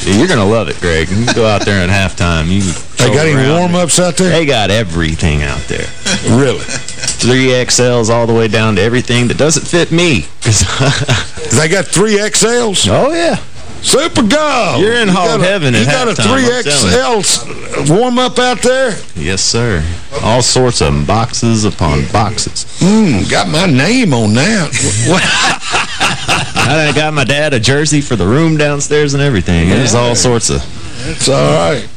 You're going to love it, Greg. You go out there at halftime. You They got any warm-ups out there? They got everything out there. Really? 3XLs all the way down to everything that doesn't fit me. They got three XLs? Oh, yeah. Super Gov! You're in You a- heaven at You got a 3XL warm-up out there? Yes, sir. All sorts of boxes upon boxes. Hmm, got my name on that. What- I got my dad a jersey for the room downstairs and everything. There's all sorts of... It's all right.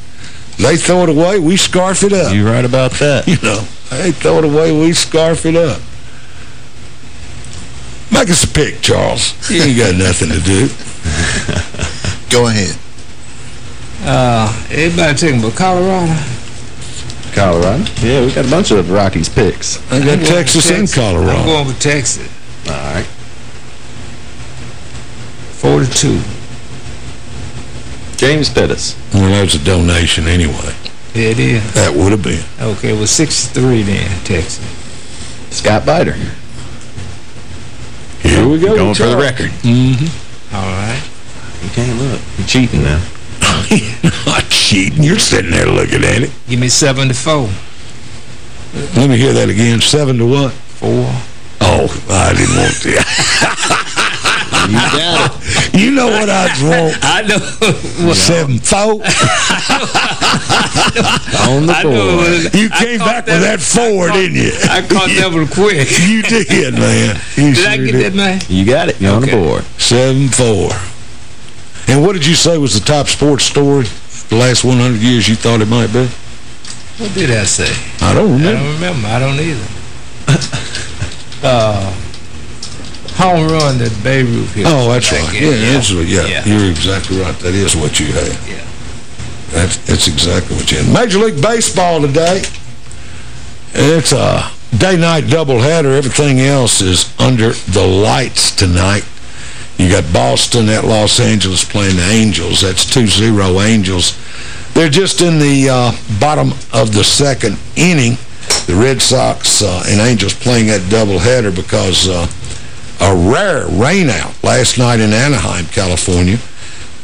They throw it away, we scarf it up. You're right about that. You know, they throw it away, we scarf it up. Make us a pick, Charles. You ain't got nothing to do. Go ahead. Uh, everybody talking about Colorado. Colorado? Yeah, we got a bunch of Rockies picks. I I'm got going Texas with and Colorado. I'm going with Texas. All right. 42. James Pettis. Well, that was a donation anyway. Yeah, it is. That would have been. Okay, well, 63 then, Texas. Scott Biter. Here we go. Going for the record. Mm-hmm. All right. You can't look. You're cheating now. Not cheating. You're sitting there looking at it. Give me 74. Let me hear that again. Seven to what? Four. Oh, I didn't want to. you got it. You know what I want. I know. Seven four. On the I board. You came back with that four, didn't you? I caught that one quick. You did, man. You Did I get did. that, man? You got it. You're on the board. Seven four. And what did you say was the top sports story the last 100 years you thought it might be? What did I say? I don't I remember. don't remember. I don't either. uh, home run that Babe Ruth hit. Oh, that's right. in. Yeah, that's yeah, Yeah. you're exactly right. That is what you had. Yeah. That's, that's exactly what you had. Major League Baseball today. It's a day-night doubleheader. Everything else is under the lights tonight. You got Boston at Los Angeles playing the Angels. That's 2-0 Angels. They're just in the uh, bottom of the second inning. The Red Sox uh, and Angels playing that doubleheader because uh, a rare rainout last night in Anaheim, California.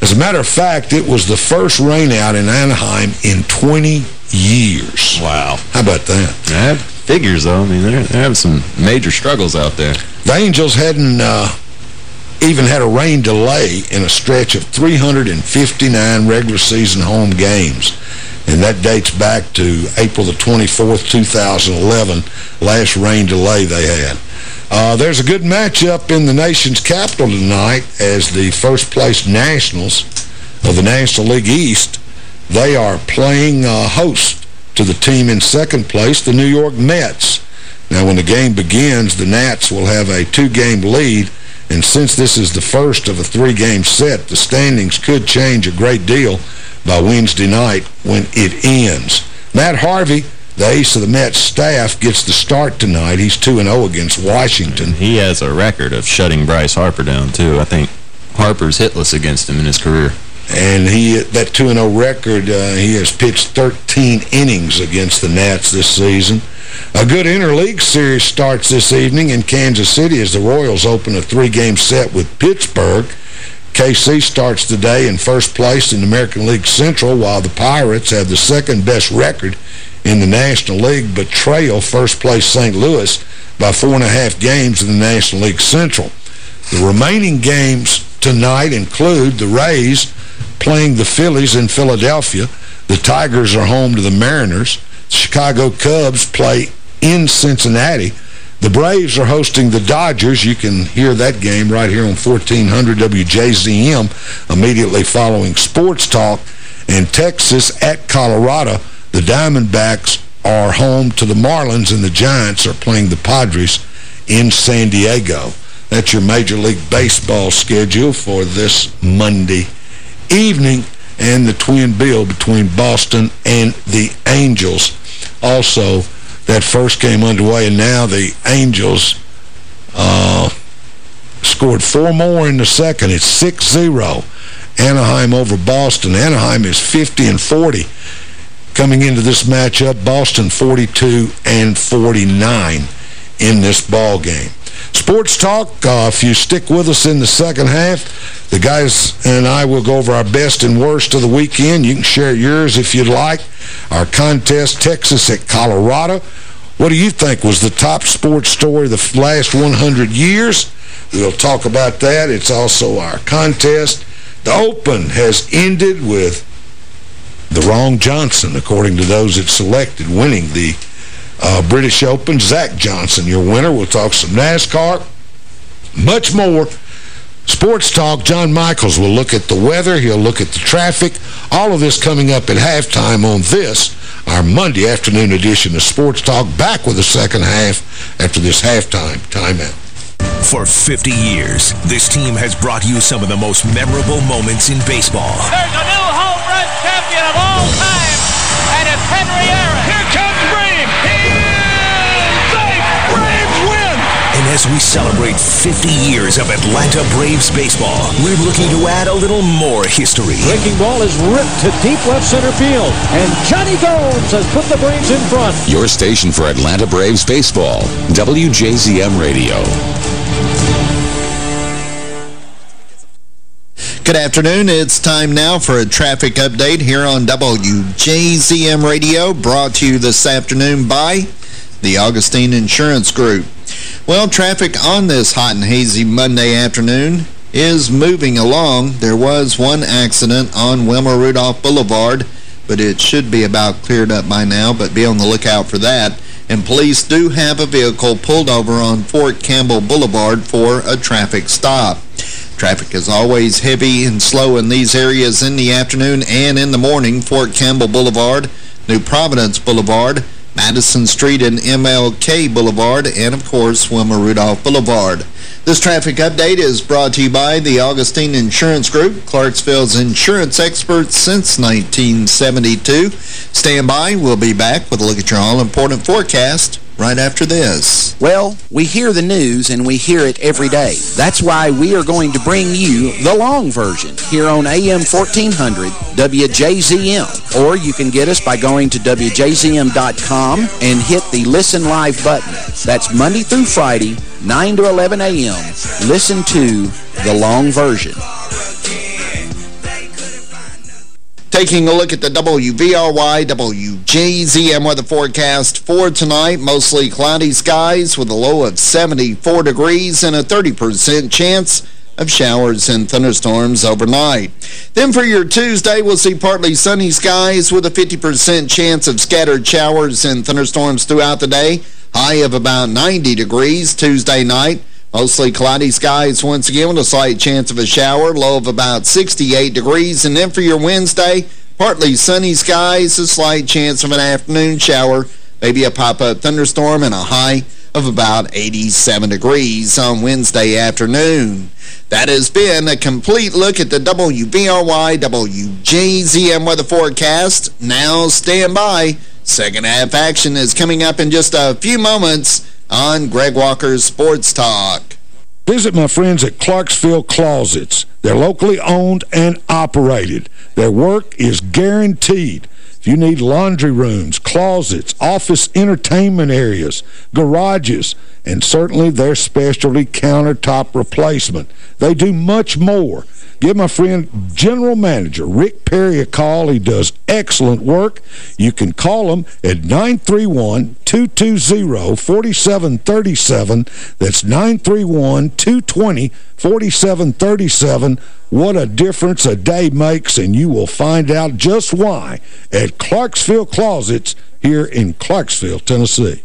As a matter of fact, it was the first rainout in Anaheim in 20 years. Wow. How about that? That figures, though. I mean, they're, they're having some major struggles out there. The Angels hadn't uh, even had a rain delay in a stretch of 359 regular season home games. And that dates back to April the 24th, 2011, last rain delay they had. Uh, there's a good matchup in the nation's capital tonight as the first-place Nationals of the National League East, they are playing uh, host to the team in second place, the New York Mets. Now, when the game begins, the Nats will have a two-game lead, and since this is the first of a three-game set, the standings could change a great deal by Wednesday night when it ends. Matt Harvey, the ace of the Mets staff, gets the start tonight. He's 2-0 against Washington. He has a record of shutting Bryce Harper down, too. I think Harper's hitless against him in his career. And he that 2-0 record, uh, he has pitched 13 innings against the Nats this season. A good interleague series starts this evening in Kansas City as the Royals open a three-game set with Pittsburgh. KC starts today in first place in the American League Central, while the Pirates have the second-best record in the National League, but trail first-place St. Louis by four and a half games in the National League Central. The remaining games tonight include the Rays playing the Phillies in Philadelphia. The Tigers are home to the Mariners. The Chicago Cubs play in Cincinnati. The Braves are hosting the Dodgers. You can hear that game right here on 1400 WJZM immediately following Sports Talk. And Texas at Colorado. The Diamondbacks are home to the Marlins, and the Giants are playing the Padres in San Diego. That's your Major League Baseball schedule for this Monday evening and the twin bill between Boston and the Angels. Also, that first game underway, and now the Angels uh, scored four more in the second. It's 6-0. Anaheim over Boston. Anaheim is 50 and 40 coming into this matchup. Boston 42 and 49 in this ball game. Sports Talk, uh, if you stick with us in the second half, the guys and I will go over our best and worst of the weekend. You can share yours if you'd like. Our contest, Texas at Colorado. What do you think was the top sports story the last 100 years? We'll talk about that. It's also our contest. The Open has ended with the wrong Johnson, according to those it selected, winning the uh, British Open. Zach Johnson, your winner. We'll talk some NASCAR, much more. Sports Talk, John Michaels will look at the weather. He'll look at the traffic. All of this coming up at halftime on this, our Monday afternoon edition of Sports Talk. Back with the second half after this halftime timeout. For 50 years, this team has brought you some of the most memorable moments in baseball. Of all time, and it's Henry Aaron. Here comes Bream. He is safe. Braves win. And as we celebrate 50 years of Atlanta Braves baseball, we're looking to add a little more history. Breaking ball is ripped to deep left center field, and Jonny Gomes has put the Braves in front. Your station for Atlanta Braves baseball, WJZM Radio. Good afternoon. It's time now for a traffic update here on WJZM Radio, brought to you this afternoon by the Augustine Insurance Group. Well, traffic on this hot and hazy Monday afternoon is moving along. There was one accident on Wilma Rudolph Boulevard, but it should be about cleared up by now, but be on the lookout for that. And police do have a vehicle pulled over on Fort Campbell Boulevard for a traffic stop. Traffic is always heavy and slow in these areas in the afternoon and in the morning. Fort Campbell Boulevard, New Providence Boulevard, Madison Street and MLK Boulevard, and of course, Wilma Rudolph Boulevard. This traffic update is brought to you by the Augustine Insurance Group, Clarksville's insurance experts since 1972. Stand by. We'll be back with a look at your all-important forecast right after this. Well, we hear the news and we hear it every day. That's why we are going to bring you the long version here on AM 1400 WJZM. Or you can get us by going to WJZM.com and hit the Listen Live button. That's Monday through Friday, 9 to 11 a.m. Listen to the long version. Taking a look at the WVRY, WJZM weather forecast for tonight, mostly cloudy skies with a low of 74 degrees and a 30% chance of showers and thunderstorms overnight. Then for your Tuesday, we'll see partly sunny skies with a 50% chance of scattered showers and thunderstorms throughout the day. High of about 90 degrees Tuesday night. Mostly cloudy skies once again with a slight chance of a shower, low of about 68 degrees. And then for your Wednesday, partly sunny skies, a slight chance of an afternoon shower, maybe a pop-up thunderstorm, and a high of about 87 degrees on Wednesday afternoon. That has been a complete look at the WVRY WJZM weather forecast. Now stand by. Second half action is coming up in just a few moments on Greg Walker's Sports Talk. Visit my friends at Clarksville Closets. They're locally owned and operated. Their work is guaranteed. If you need laundry rooms, closets, office entertainment areas, garages, and certainly their specialty countertop replacement, they do much more. Give my friend General Manager Rick Perry a call. He does excellent work. You can call him at 931-220-4737. That's 931-220-4737. What a difference a day makes, and you will find out just why at Clarksville Closets here in Clarksville, Tennessee.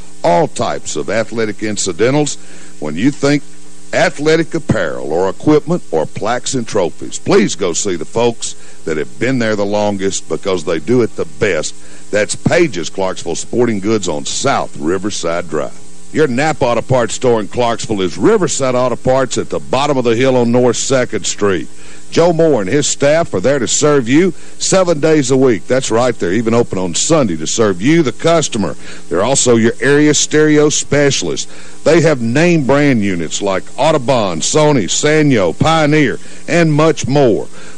all types of athletic incidentals. When you think athletic apparel or equipment or plaques and trophies, please go see the folks that have been there the longest because they do it the best. That's Pages Clarksville Sporting Goods on South Riverside Drive. Your Napa Auto Parts store in Clarksville is Riverside Auto Parts at the bottom of the hill on North 2nd Street. Joe Moore and his staff are there to serve you seven days a week. That's right, they're even open on Sunday to serve you, the customer. They're also your area stereo specialist. They have name brand units like Audubon, Sony, Sanyo, Pioneer, and much more.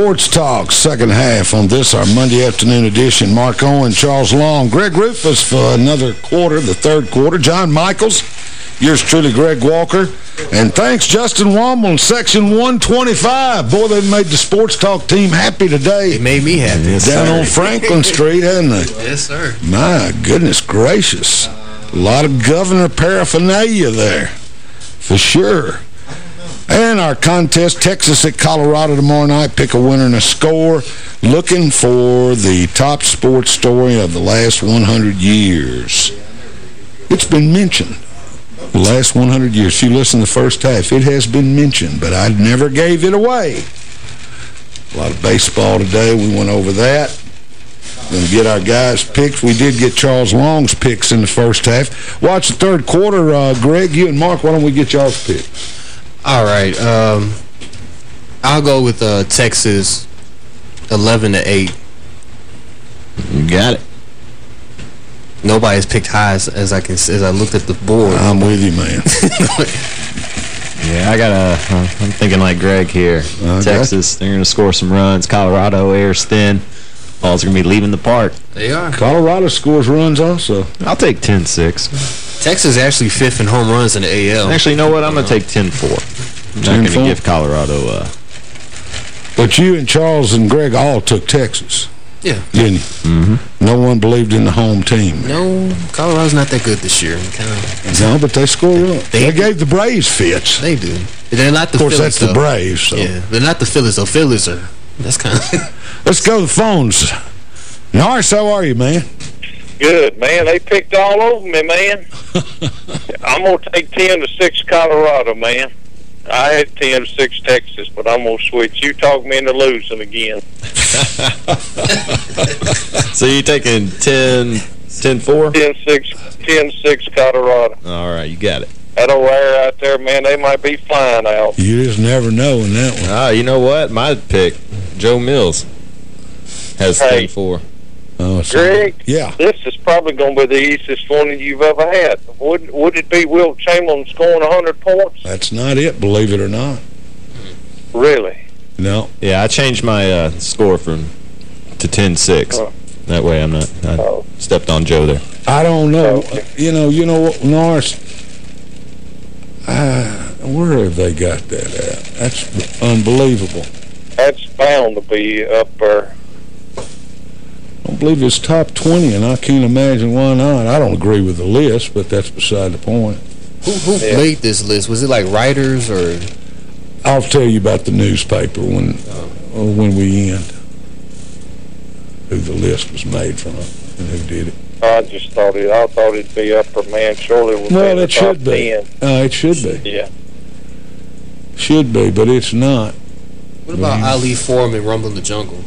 Sports Talk, second half on this, our Monday afternoon edition. Mark Owen, Charles Long, Greg Rufus for another quarter, the third quarter. John Michaels, yours truly, Greg Walker. And thanks, Justin Womble, Section 125. Boy, they made the Sports Talk team happy today. It made me happy. Yes, Down sir. on Franklin Street, hasn't they? Yes, sir. My goodness gracious. A lot of governor paraphernalia there, for sure. And our contest, Texas at Colorado tomorrow night. Pick a winner and a score. Looking for the top sports story of the last 100 years. It's been mentioned The last 100 years. You listen to the first half, it has been mentioned, but I never gave it away. A lot of baseball today. We went over that. Going to get our guys' picks. We did get Charles Long's picks in the first half. Watch the third quarter. Uh, Greg, you and Mark, why don't we get y'all's picks? All right. Um, I'll go with uh, Texas 11 to 8. You got it. Nobody's picked high as, as I can as I looked at the board. I'm with you, man. Yeah, I got a. Uh, I'm thinking like Greg here. Okay. Texas, they're going to score some runs. Colorado, air's thin. Ball's going to be leaving the park. They are. Colorado scores runs also. I'll take 10-6. Texas actually fifth in home runs in the AL. Actually, you know what? I'm going to take 10-4. I'm not going to give Colorado uh But you and Charles and Greg all took Texas, Yeah. didn't you? Mm-hmm. No one believed in the home team. No, Colorado's not that good this year. Kind of. No, but they score runs. They, gave the Braves fits. They do. They're not the Of course, Phillies, that's the. Braves. So. Yeah, they're not the Phillies, though. Phillies are. That's kind of. Let's go to the phones. Norris, how are you, man? Good, man. They picked all over me, man. I'm going to take 10 to 6 Colorado, man. I had 10 to 6 Texas, but I'm going to switch. You talk me into losing again. So you're taking 10, 10-4? 10 6, 10 6 Colorado. All right, you got it. That old air out there, man, they might be flying out. You just never know in that one. Ah, you know what? My pick, Joe Mills, has Hey. 10-4. Oh, so- Greg, Yeah. this is probably going to be the easiest one that you've ever had. Would would it be Wilt Chamberlain scoring 100 points? That's not it, believe it or not. Really? No. Yeah, I changed my uh, score from to 10-6. Oh. That way I'm not... I stepped on Joe there. I don't know. You know, you know what, Norris? Uh, where have they got that at? That's unbelievable. That's bound to be up there. I don't believe it's top 20, and I can't imagine why not. I don't agree with the list, but that's beside the point. Who, who Yeah. made this list? Was it like writers or... I'll tell you about the newspaper when uh, when we end. Who the list was made from and who did it. I just thought it. I thought it'd be upper man. Surely would Well, the it should be. Uh, it should be. Yeah. Should be, but it's not. What about Ali Foreman and Rumble in the Jungle?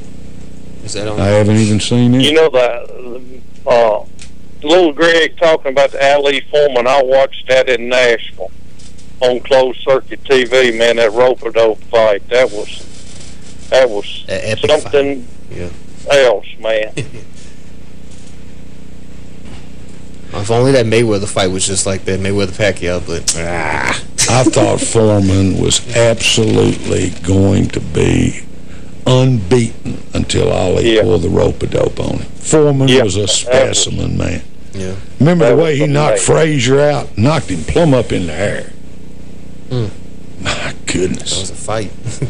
Is that on I haven't even seen it. You know that uh, little Greg talking about the Ali Foreman. I watched that in Nashville on closed circuit TV. Man, that rope a dope fight. That was that was something Yeah. else, man. If only that Mayweather fight was just like that Mayweather-Pacquiao, but... Ah, I thought Foreman was absolutely going to be unbeaten until Ali pulled the rope-a-dope on him. Foreman Yeah, was a that was- specimen, man. Yeah. Remember That the way he knocked amazing. Frazier out? Knocked him plumb up in the air. Hmm. My goodness. That was a fight.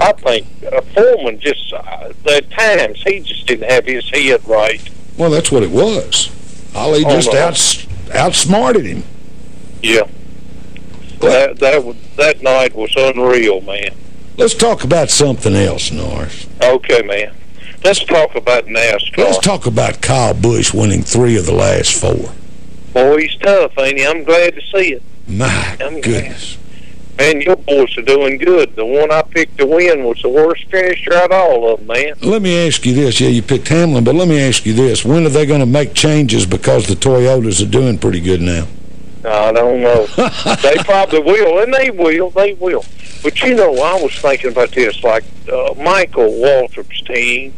I think uh, Foreman just uh, at times he just didn't have his head right. Well, that's what it was. Ali Oh, just no. outs outsmarted him. Yeah. That that that night was unreal, man. Let's talk about something else, Norris. Okay, man. Let's talk about NASCAR. Let's talk about Kyle Busch winning three of the last four. Boy, he's tough, ain't he? I'm glad to see it. My I'm goodness. Man, your boys are doing good. The one I picked to win was the worst finisher out of all of them, man. Let me ask you this. Yeah, you picked Hamlin, but let me ask you this. When are they going to make changes because the Toyotas are doing pretty good now? I don't know. they probably will, and they will. They will. But you know, I was thinking about this, like uh, Michael Waltrip's team.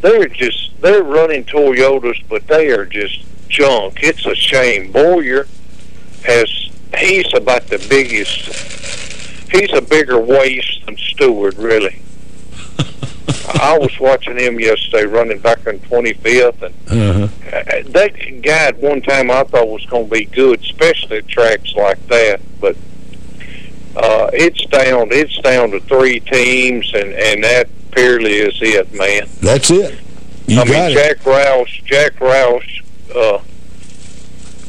They're just they're running Toyotas, but they are just junk. It's a shame. Bowyer has he's about the biggest. He's a bigger waste than Stewart, really. I was watching him yesterday running back on 25th, and Uh-huh. uh, that guy at one time I thought was going to be good, especially at tracks like that. But uh, it's down, it's down to three teams, and and that purely is it, man. That's it. You I mean, it. Jack Roush, Jack Roush uh,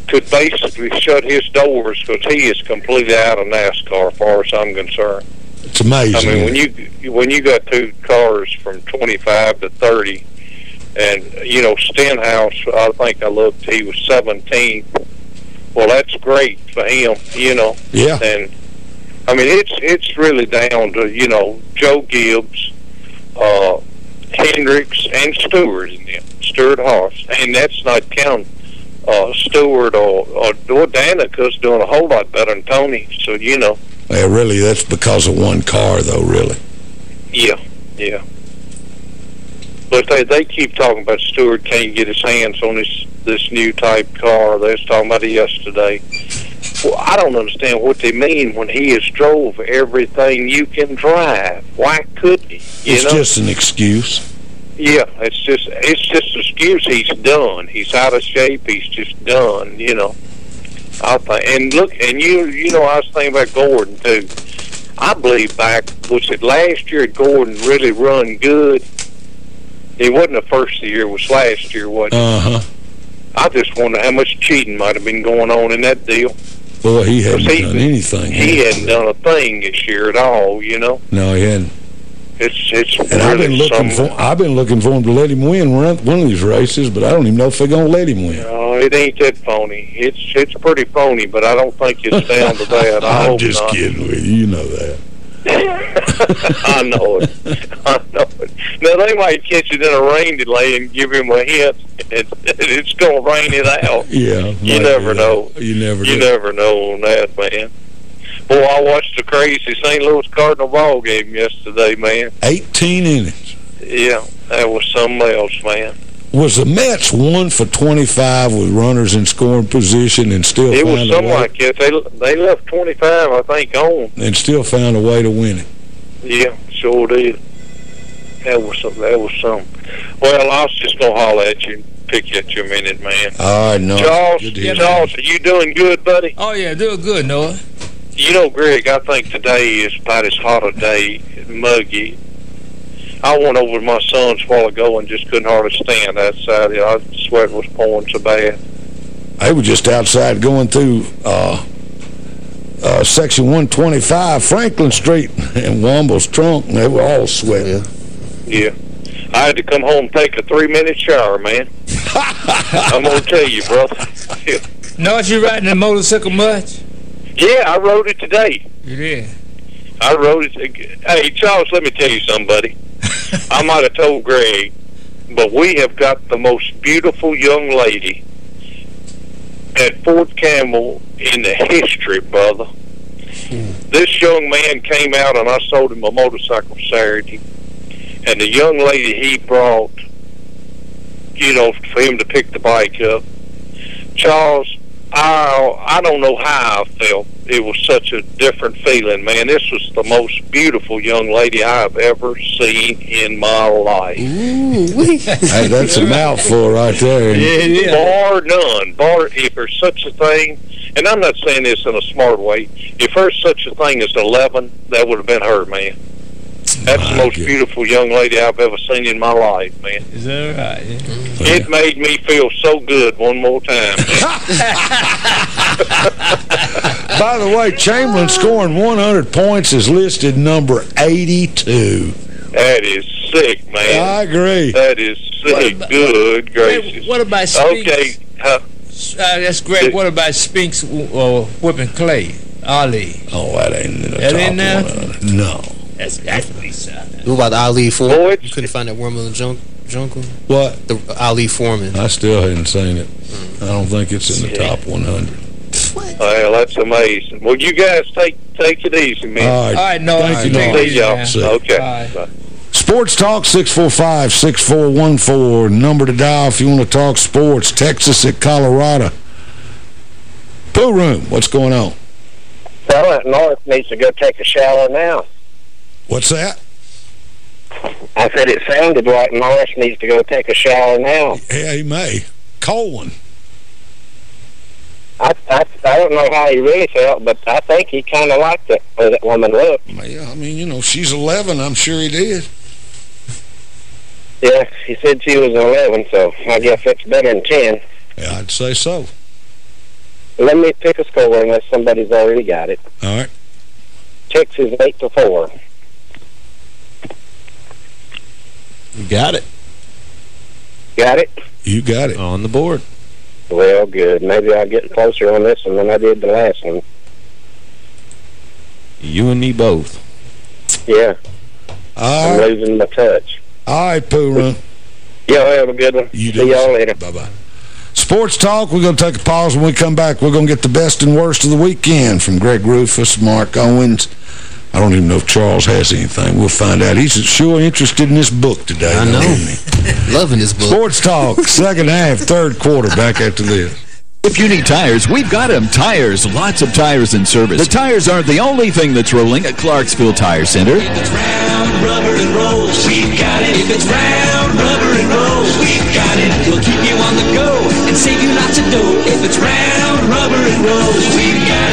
could basically shut his doors because he is completely out of NASCAR, as far as I'm concerned. It's amazing. I mean, when you when you got two cars from 25 to 30, and you know Stenhouse, I think I looked, he was 17th, well, that's great for him, you know. Yeah. And I mean, it's it's really down to you know Joe Gibbs, uh, Hendricks, and Stewart in them, Stewart Haas, and that's not counting uh, Stewart or or, or Danica's doing a whole lot better than Tony. So you know, Yeah, really, that's because of one car, though, really. yeah, yeah. But they they keep talking about Stewart can't get his hands on this this new type car. They was talking about it yesterday. Well, I don't understand what they mean when he has drove everything you can drive. Why couldn't he? It's know? just an excuse. Yeah, it's just it's just an excuse. He's done. He's out of shape. He's just done. You know. I think. And look, and you you know, I was thinking about Gordon too. I believe back was it last year Gordon really run good. It wasn't the first year. It was last year. What? Uh huh. I just wonder how much cheating might have been going on in that deal. Well, he hadn't he- done anything. He hadn't done a thing this year at all. You know, No, he hadn't. It's it's And I've been looking something. for I've been looking for him to let him win one one of these races, but I don't even know if they're gonna let him win. No, it ain't that phony. It's it's pretty phony, but I don't think it's down to that. I I'm hope just not. kidding with you. You know that. I know it. I know it. Now they might catch it in a rain delay and give him a hint. And it's going to rain it out. Yeah. You never know. You never You know. never know on that, man. Boy, I watched the crazy St. Louis Cardinal ball game yesterday, man. 18 innings. Yeah, that was something else, man. Was the Mets one for 25 with runners in scoring position and still It found was a something like that. They they left 25, I think, on. and still found a way to win it? Yeah, sure did. That was some, that was some. Well, I was just gonna holler at you, and pick at you a minute, man. All right, no. Charles, good to hear Charles, are you doing good, buddy? Oh, yeah, doing good, Noah. You know, Greg, I think today is about as hot a day, muggy. I went over to my son's while ago and just couldn't hardly stand outside. I sweat was pouring so bad. They were just outside going through uh, uh, Section 125, Franklin Street, and Womble's trunk, and they were all sweating. Yeah. I had to come home and take a three-minute shower, man. I'm going to tell you, brother. Know what you riding a motorcycle much? Yeah, I wrote it today. You did. I wrote it. Hey, Charles, let me tell you something, buddy. I might have told Greg, but we have got the most beautiful young lady at Fort Campbell in the history, brother. This young man came out and I sold him a motorcycle Saturday, and the young lady he brought, you know, for him to pick the bike up. Charles, I I don't know how I felt. It was such a different feeling, man. This was the most beautiful young lady I've ever seen in my life. Hey, that's a mouthful right there. Bar none. Bar if there's such a thing, and I'm not saying this in a smart way. If there's such a thing as 11, that would have been her, man. That's the most beautiful young lady I've ever seen in my life, man. Is that right? It made me feel so good one more time. By the way, Chamberlain scoring 100 points is listed number 82. That is sick, man. I agree. That is sick. Good gracious. What about Spinks? Okay. Uh, Uh, that's great. What about Spinks uh, whipping Clay? Ali. Oh, that ain't in the That top ain't there? No. That's exactly so. What about the Ali Foreman? You couldn't find that wormhole in junk, jungle? What? The Ali Foreman. I still hadn't seen it. Mm. I don't think it's in the top 100. well, that's amazing. Well, you guys take take it easy, man. All right. All right, no, Thank I you, take Noah. it easy, y'all. man. See. Okay. Bye. Sports Talk 645-6414. Number to dial if you want to talk sports. Texas at Colorado. Pool room. What's going on? Fella at North needs to go take a shower now. What's that? I said it sounded like Norris needs to go take a shower now. Yeah, he may. Cold one. I, I I don't know how he really felt, but I think he kind of liked it the way that woman looked. Yeah, I mean, you know, she's 11. I'm sure he did. Yeah, he said she was 11, so I guess that's better than 10. Yeah, I'd say so. Let me pick a score unless somebody's already got it. All right. Texas 8 to 4. You got it. Got it? You got it. On the board. Well, good. Maybe I'll get closer on this one than I did the last one. You and me both. Yeah. All I'm right. losing my touch. All right, Pool Room. Y'all have a good one. You See y'all later. Bye-bye. Sports Talk, we're going to take a pause. When we come back, we're going to get the best and worst of the weekend from Greg Rufus, Mark Owens. I don't even know if Charles has anything. We'll find out. He's sure interested in this book today. I know. isn't he? Loving this book. Sports Talk, second half, third quarter, back after this. If you need tires, we've got them. Tires, lots of tires in service. The tires aren't the only thing that's rolling at Clarksville Tire Center. If It's round, rubber and rolls, we've got it. If it's round, rubber and rolls, we've got it. We'll keep you on the go and save you lots of dough. If it's round, rubber and rolls, we've got it.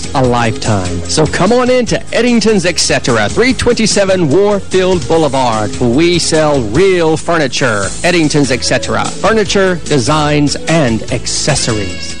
a lifetime. So come on in to Eddington's Etc. 327 Warfield Boulevard. We sell real furniture. Eddington's Etc. Furniture, designs, and accessories.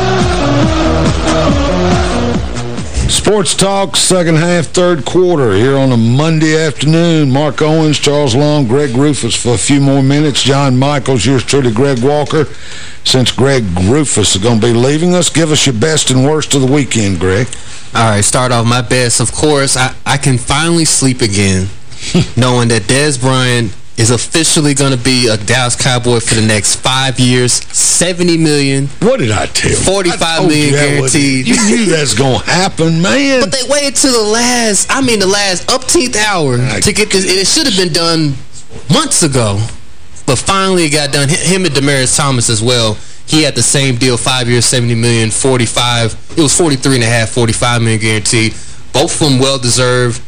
Sports Talk, second half, third quarter, here on a Monday afternoon. Mark Owens, Charles Long, Greg Rufus for a few more minutes. John Michaels, yours truly, Greg Walker. Since Greg Rufus is going to be leaving us, give us your best and worst of the weekend, Greg. All right, start off my best. Of course, I, I can finally sleep again, knowing that Dez Bryant is officially going to be a Dallas Cowboy for the next five years, 70 million. What did I tell you? 45 I told million you that wasn't- guaranteed. You knew that's going to happen, man. But they waited to the last, I mean the last upteenth hour to get this. And it should have been done months ago. But finally it got done. Him and Demaryius Thomas as well. He had the same deal, five years, 70 million, 45. It was 43 and a half, 45 million guaranteed. Both of them well-deserved.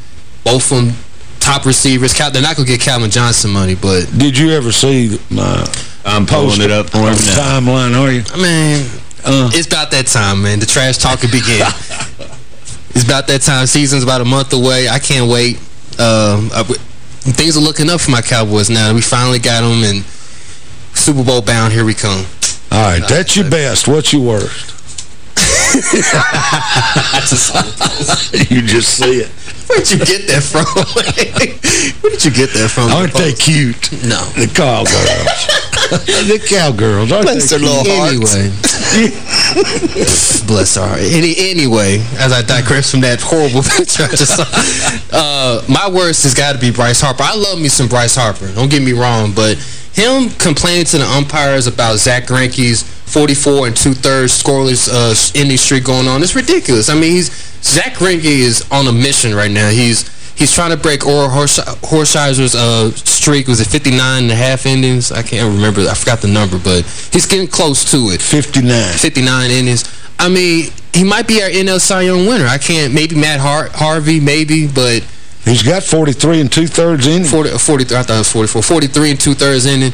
Both of them top receivers. Cal- They're not going to get Calvin Johnson money, but... Did you ever see my I'm pulling it up for on him the now. timeline, are you? Man, Uh. it's about that time, man. The trash talk can begin. it's about that time. Season's about a month away. I can't wait. Um, I w things are looking up for my Cowboys now. We finally got them, and Super Bowl bound. Here we come. All right, that's your best. What's your worst? you just see it. Where'd you get that from? Where did you get that from? Aren't they cute? No. The cowgirls. the cowgirls. Aren't Bless they their little cute? Anyway. Bless our. Any, anyway, as I digress from that horrible picture I just saw, uh, my worst has got to be Bryce Harper. I love me some Bryce Harper. Don't get me wrong, but him complaining to the umpires about Zach Greinke's 44 and two-thirds scoreless uh, inning streak going on It's ridiculous. I mean, he's Zach Greinke is on a mission right now. He's He's trying to break Orel Hershiser's uh, streak. Was it 59 and a half innings? I can't remember. I forgot the number, but he's getting close to it. 59. 59 innings. I mean, he might be our NL Cy Young winner. I can't, maybe Matt Har Harvey, maybe, but He's got 43 and two-thirds in 40, 43, I thought it was 44. 43 and two-thirds inning.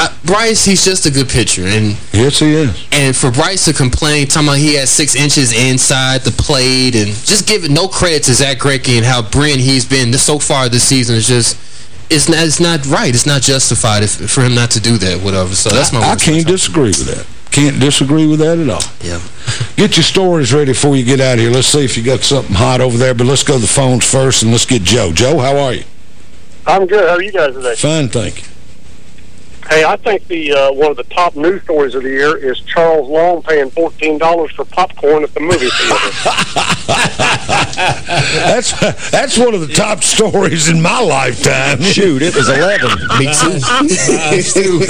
Uh, Bryce, he's just a good pitcher. and Yes, he is. And for Bryce to complain, talking about he has six inches inside the plate, and just giving no credit to Zach Greinke and how brilliant he's been this, so far this season is just, it's not, it's not right. It's not justified if, for him not to do that, whatever. So that's my I, I can't disagree with that. Can't disagree with that at all. Yeah. Get your stories ready before you get out of here. Let's see if you got something hot over there, but let's go to the phones first, and let's get Joe. Joe, how are you? I'm good. How are you guys today? Fine, thank you. Hey, I think the uh, one of the top news stories of the year is Charles Long paying $14 for popcorn at the movie theater. that's that's one of the top stories in my lifetime. Shoot, it was 11. Me too.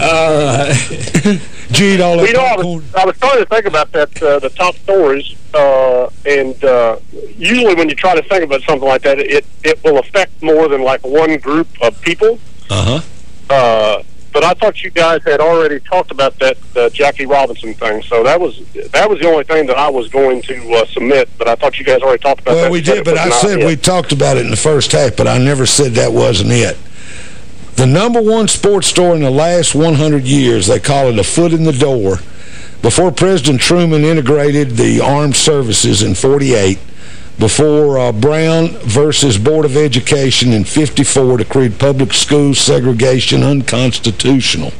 all right. Gee, all Well, you know, I was, I was trying to think about that, uh, the top stories, uh, and uh, usually when you try to think about something like that, it, it will affect more than like one group of people. Uh-huh. Uh, but I thought you guys had already talked about that uh, Jackie Robinson thing, so that was that was the only thing that I was going to uh, submit. But I thought you guys already talked about that. Well, we did, but I said it. we talked about it in the first half, but I never said that wasn't it. The number one sports store in the last 100 years, they call it a foot in the door. Before President Truman integrated the armed services in 48, before uh, Brown versus Board of Education in 54 decreed public school segregation unconstitutional,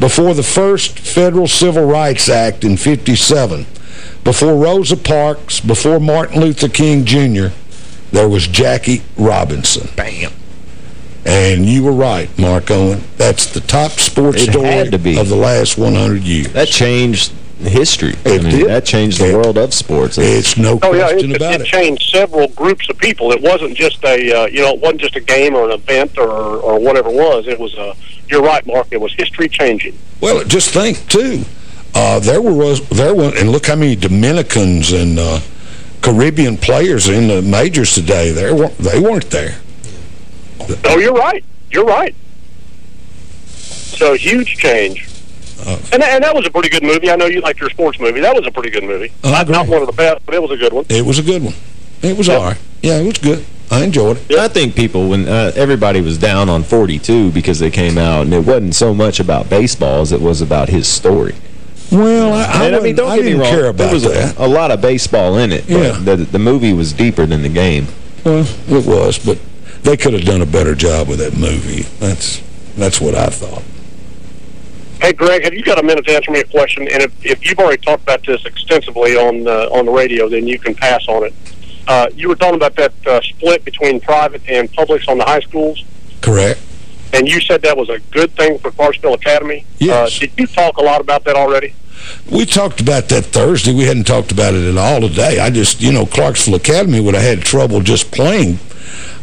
before the first Federal Civil Rights Act in 57, before Rosa Parks, before Martin Luther King Jr., there was Jackie Robinson. Bam. And you were right, Mark Owen. That's the top sports It story had to be. of the last 100 years. That changed history. It I mean, did. That changed the world of sports. It's no Oh yeah, it, question it, about it it. changed several groups of people. It wasn't just a uh, you know it wasn't just a game or an event or or whatever it was. It was a you're right, Mark. It was history changing. Well, just think, too, uh, there were was, there were, and look how many Dominicans and uh, Caribbean players in the majors today. They weren't, they weren't there. Oh, you're right. You're right. So huge change. Uh, and, and that was a pretty good movie. I know you like your sports movie. That was a pretty good movie. I Not, not one of the best, but it was a good one. It was a good one. It was all right. Yeah, it was good. I enjoyed it. I think people, when uh, everybody was down on 42 because they came out, and it wasn't so much about baseball as it was about his story. Well, I, I, I mean, don't I get me didn't wrong. care about there was that. A, a lot of baseball in it, but Yeah. the, the movie was deeper than the game. Well, it was, but they could have done a better job with that movie. That's that's what I thought. Hey, Greg, have you got a minute to answer me a question? And if, if you've already talked about this extensively on uh, on the radio, then you can pass on it. Uh, you were talking about that uh, split between private and publics on the high schools, Correct. and you said that was a good thing for Clarksville Academy. Yes. Uh, did you talk a lot about that already? We talked about that Thursday. We hadn't talked about it at all today. I just, you know, Clarksville Academy would have had trouble just playing,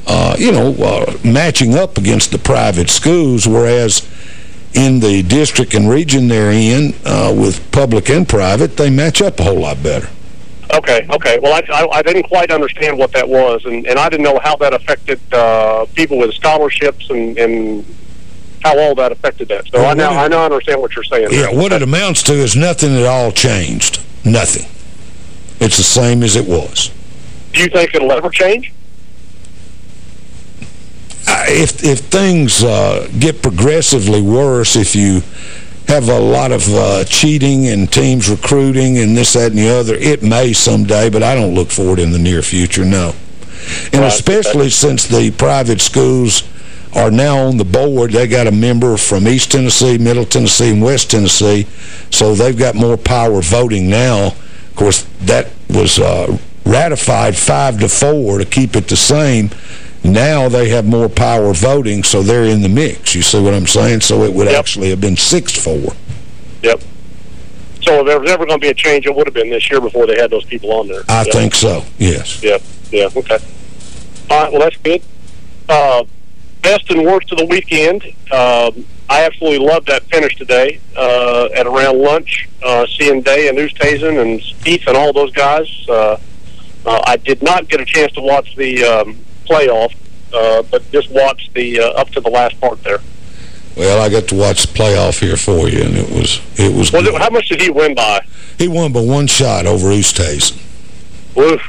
uh, you know, uh, matching up against the private schools, whereas in the district and region they're in, uh, with public and private, they match up a whole lot better. Okay, okay. Well, I, I, I didn't quite understand what that was, and, and I didn't know how that affected uh, people with scholarships and, and how all that affected that. So Well, I now it- I now understand what you're saying. Yeah, what it amounts to is nothing at all changed. Nothing. It's the same as it was. Do you think it'll ever change? If if things uh, get progressively worse, if you have a lot of uh, cheating and teams recruiting and this, that, and the other, it may someday, but I don't look for it in the near future, no. And Right, especially since the private schools are now on the board, they got a member from East Tennessee, Middle Tennessee, and West Tennessee, so they've got more power voting now. Of course, that was uh, ratified five to four to keep it the same. Now they have more power voting, so they're in the mix. You see what I'm saying? So it would actually have been 6-4. Yep. So if there was ever going to be a change, it would have been this year before they had those people on there. I Yep. think so, yes. Yep, yeah, okay. All right, well, that's good. Uh, best and worst of the weekend. Um, I absolutely loved that finish today uh, at around lunch, uh, seeing Day and Oosthuizen and Spieth and all those guys. Uh, uh, I did not get a chance to watch the um, playoff, uh, but just watch the uh, up to the last part there. Well, I got to watch the playoff here for you, and it was it was. Was it, how much did he win by? He won by one shot over Oosthuizen. Oof.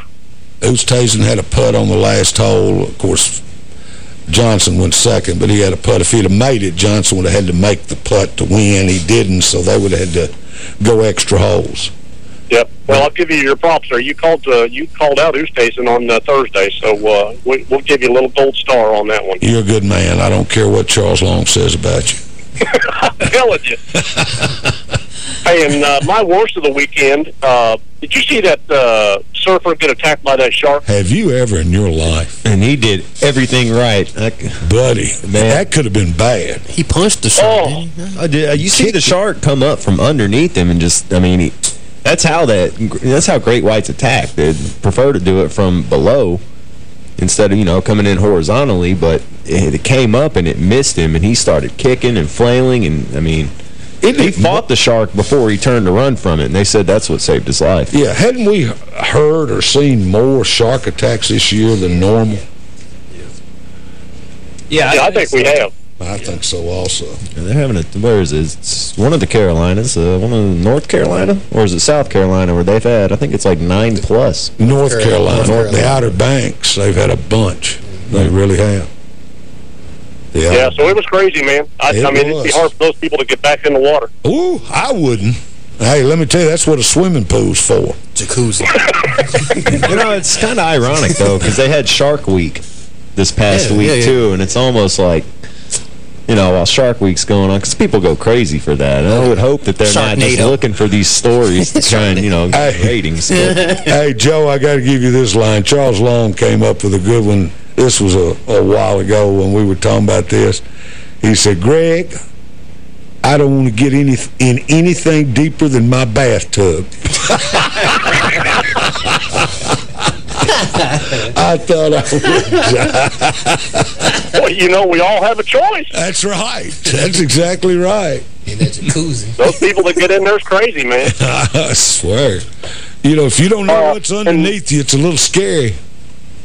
Oosthuizen had a putt on the last hole. Of course, Johnson went second, but he had a putt. If he'd have made it, Johnson would have had to make the putt to win. He didn't, so they would have had to go extra holes. Yep. Well, I'll give you your props there. You called uh, you called out Oosthuizen on uh, Thursday, so uh, we, we'll give you a little gold star on that one. You're a good man. I don't care what Charles Long says about you. I'm telling you. hey, and uh, my worst of the weekend, uh, did you see that uh, surfer get attacked by that shark? Have you ever in your life? And he did everything right. Buddy, man. that could have been bad. He punched the shark. Oh, I did, uh, you see the shark come up from underneath him and just, I mean, he, that's how that, that's how great whites attack. They prefer to do it from below instead of, you know, coming in horizontally, but it, it came up and it missed him, and he started kicking and flailing, and, I mean, he fought the shark before he turned to run from it, and they said that's what saved his life. Yeah, hadn't we heard or seen more shark attacks this year than normal? Yeah, I, think we have. I think so also. Yeah, they're having a, where is it? It's one of the Carolinas, uh, one of North Carolina, or is it South Carolina where they've had, I think it's like nine plus. North Carolina, the Outer Banks, they've had a bunch. They really have. Yeah. Yeah, so it was crazy, man. I, It I mean, it'd be hard for those people to get back in the water. Ooh, I wouldn't. Hey, let me tell you, that's what a swimming pool's for. Jacuzzi. you know, it's kind of ironic, though, because they had Shark Week this past Yeah, week, yeah, yeah. too, and it's almost like, you know, while Shark Week's going on, because people go crazy for that. And I would hope that they're not just looking for these stories to try and, you know, get ratings. Hey, Joe, I got to give you this line. Charles Long came up with a good one. This was a, a while ago when we were talking about this. He said, Greg, I don't want to get any in anything deeper than my bathtub. I thought I would. well, you know, we all have a choice. That's right. That's exactly right. In that jacuzzi. Those people that get in there is crazy, man. I swear. You know, if you don't know Uh, what's underneath you, it's a little scary.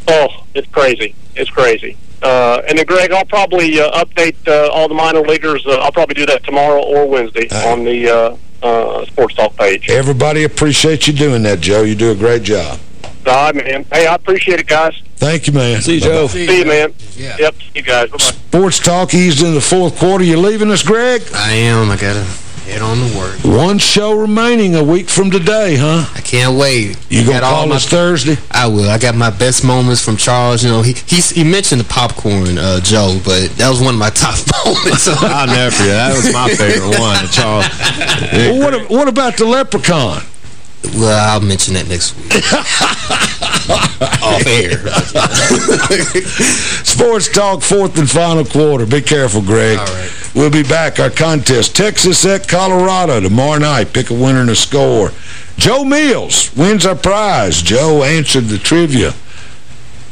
Oh, it's crazy. It's crazy. Uh, and then, Greg, I'll probably uh, update uh, all the minor leaguers. Uh, I'll probably do that tomorrow or Wednesday on the uh, Sports Talk page. Everybody appreciates you doing that, Joe. You do a great job. All right, man. Hey, I appreciate it, guys. Thank you, man. See you, Joe. See you, man. Yeah. Yep, see you guys. Bye-bye. Sports Talk eased in the fourth quarter. You leaving us, Greg? I am. I got to head on to work. One show remaining a week from today, huh? I can't wait. You I gonna got all call my- us Thursday? I will. I got my best moments from Charles. You know, he he's, he mentioned the popcorn, uh, Joe, but that was one of my top moments. I'll never forget. That was my favorite one, Charles. Well, what, what about the leprechaun? Well, I'll mention that next week. Off air. Sports Talk, fourth and final quarter. Be careful, Greg. All right. We'll be back. Our contest, Texas at Colorado tomorrow night. Pick a winner and a score. Joe Mills wins our prize. Joe answered the trivia.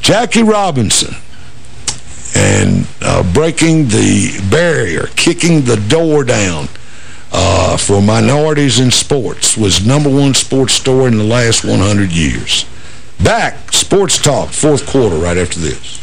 Jackie Robinson and uh, breaking the barrier, kicking the door down uh, for minorities in sports was number one sports story in the last 100 years. Back, Sports Talk, fourth quarter, right after this.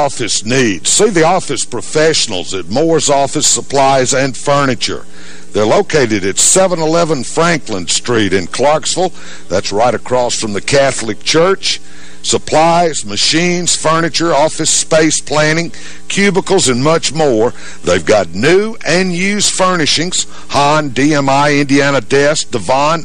office needs, see the office professionals at Moore's Office Supplies and Furniture. They're located at 711 Franklin Street in Clarksville. That's right across from the Catholic Church. Supplies, machines, furniture, office space planning, cubicles, and much more. They've got new and used furnishings, HON, DMI, Indiana Desk, Devon.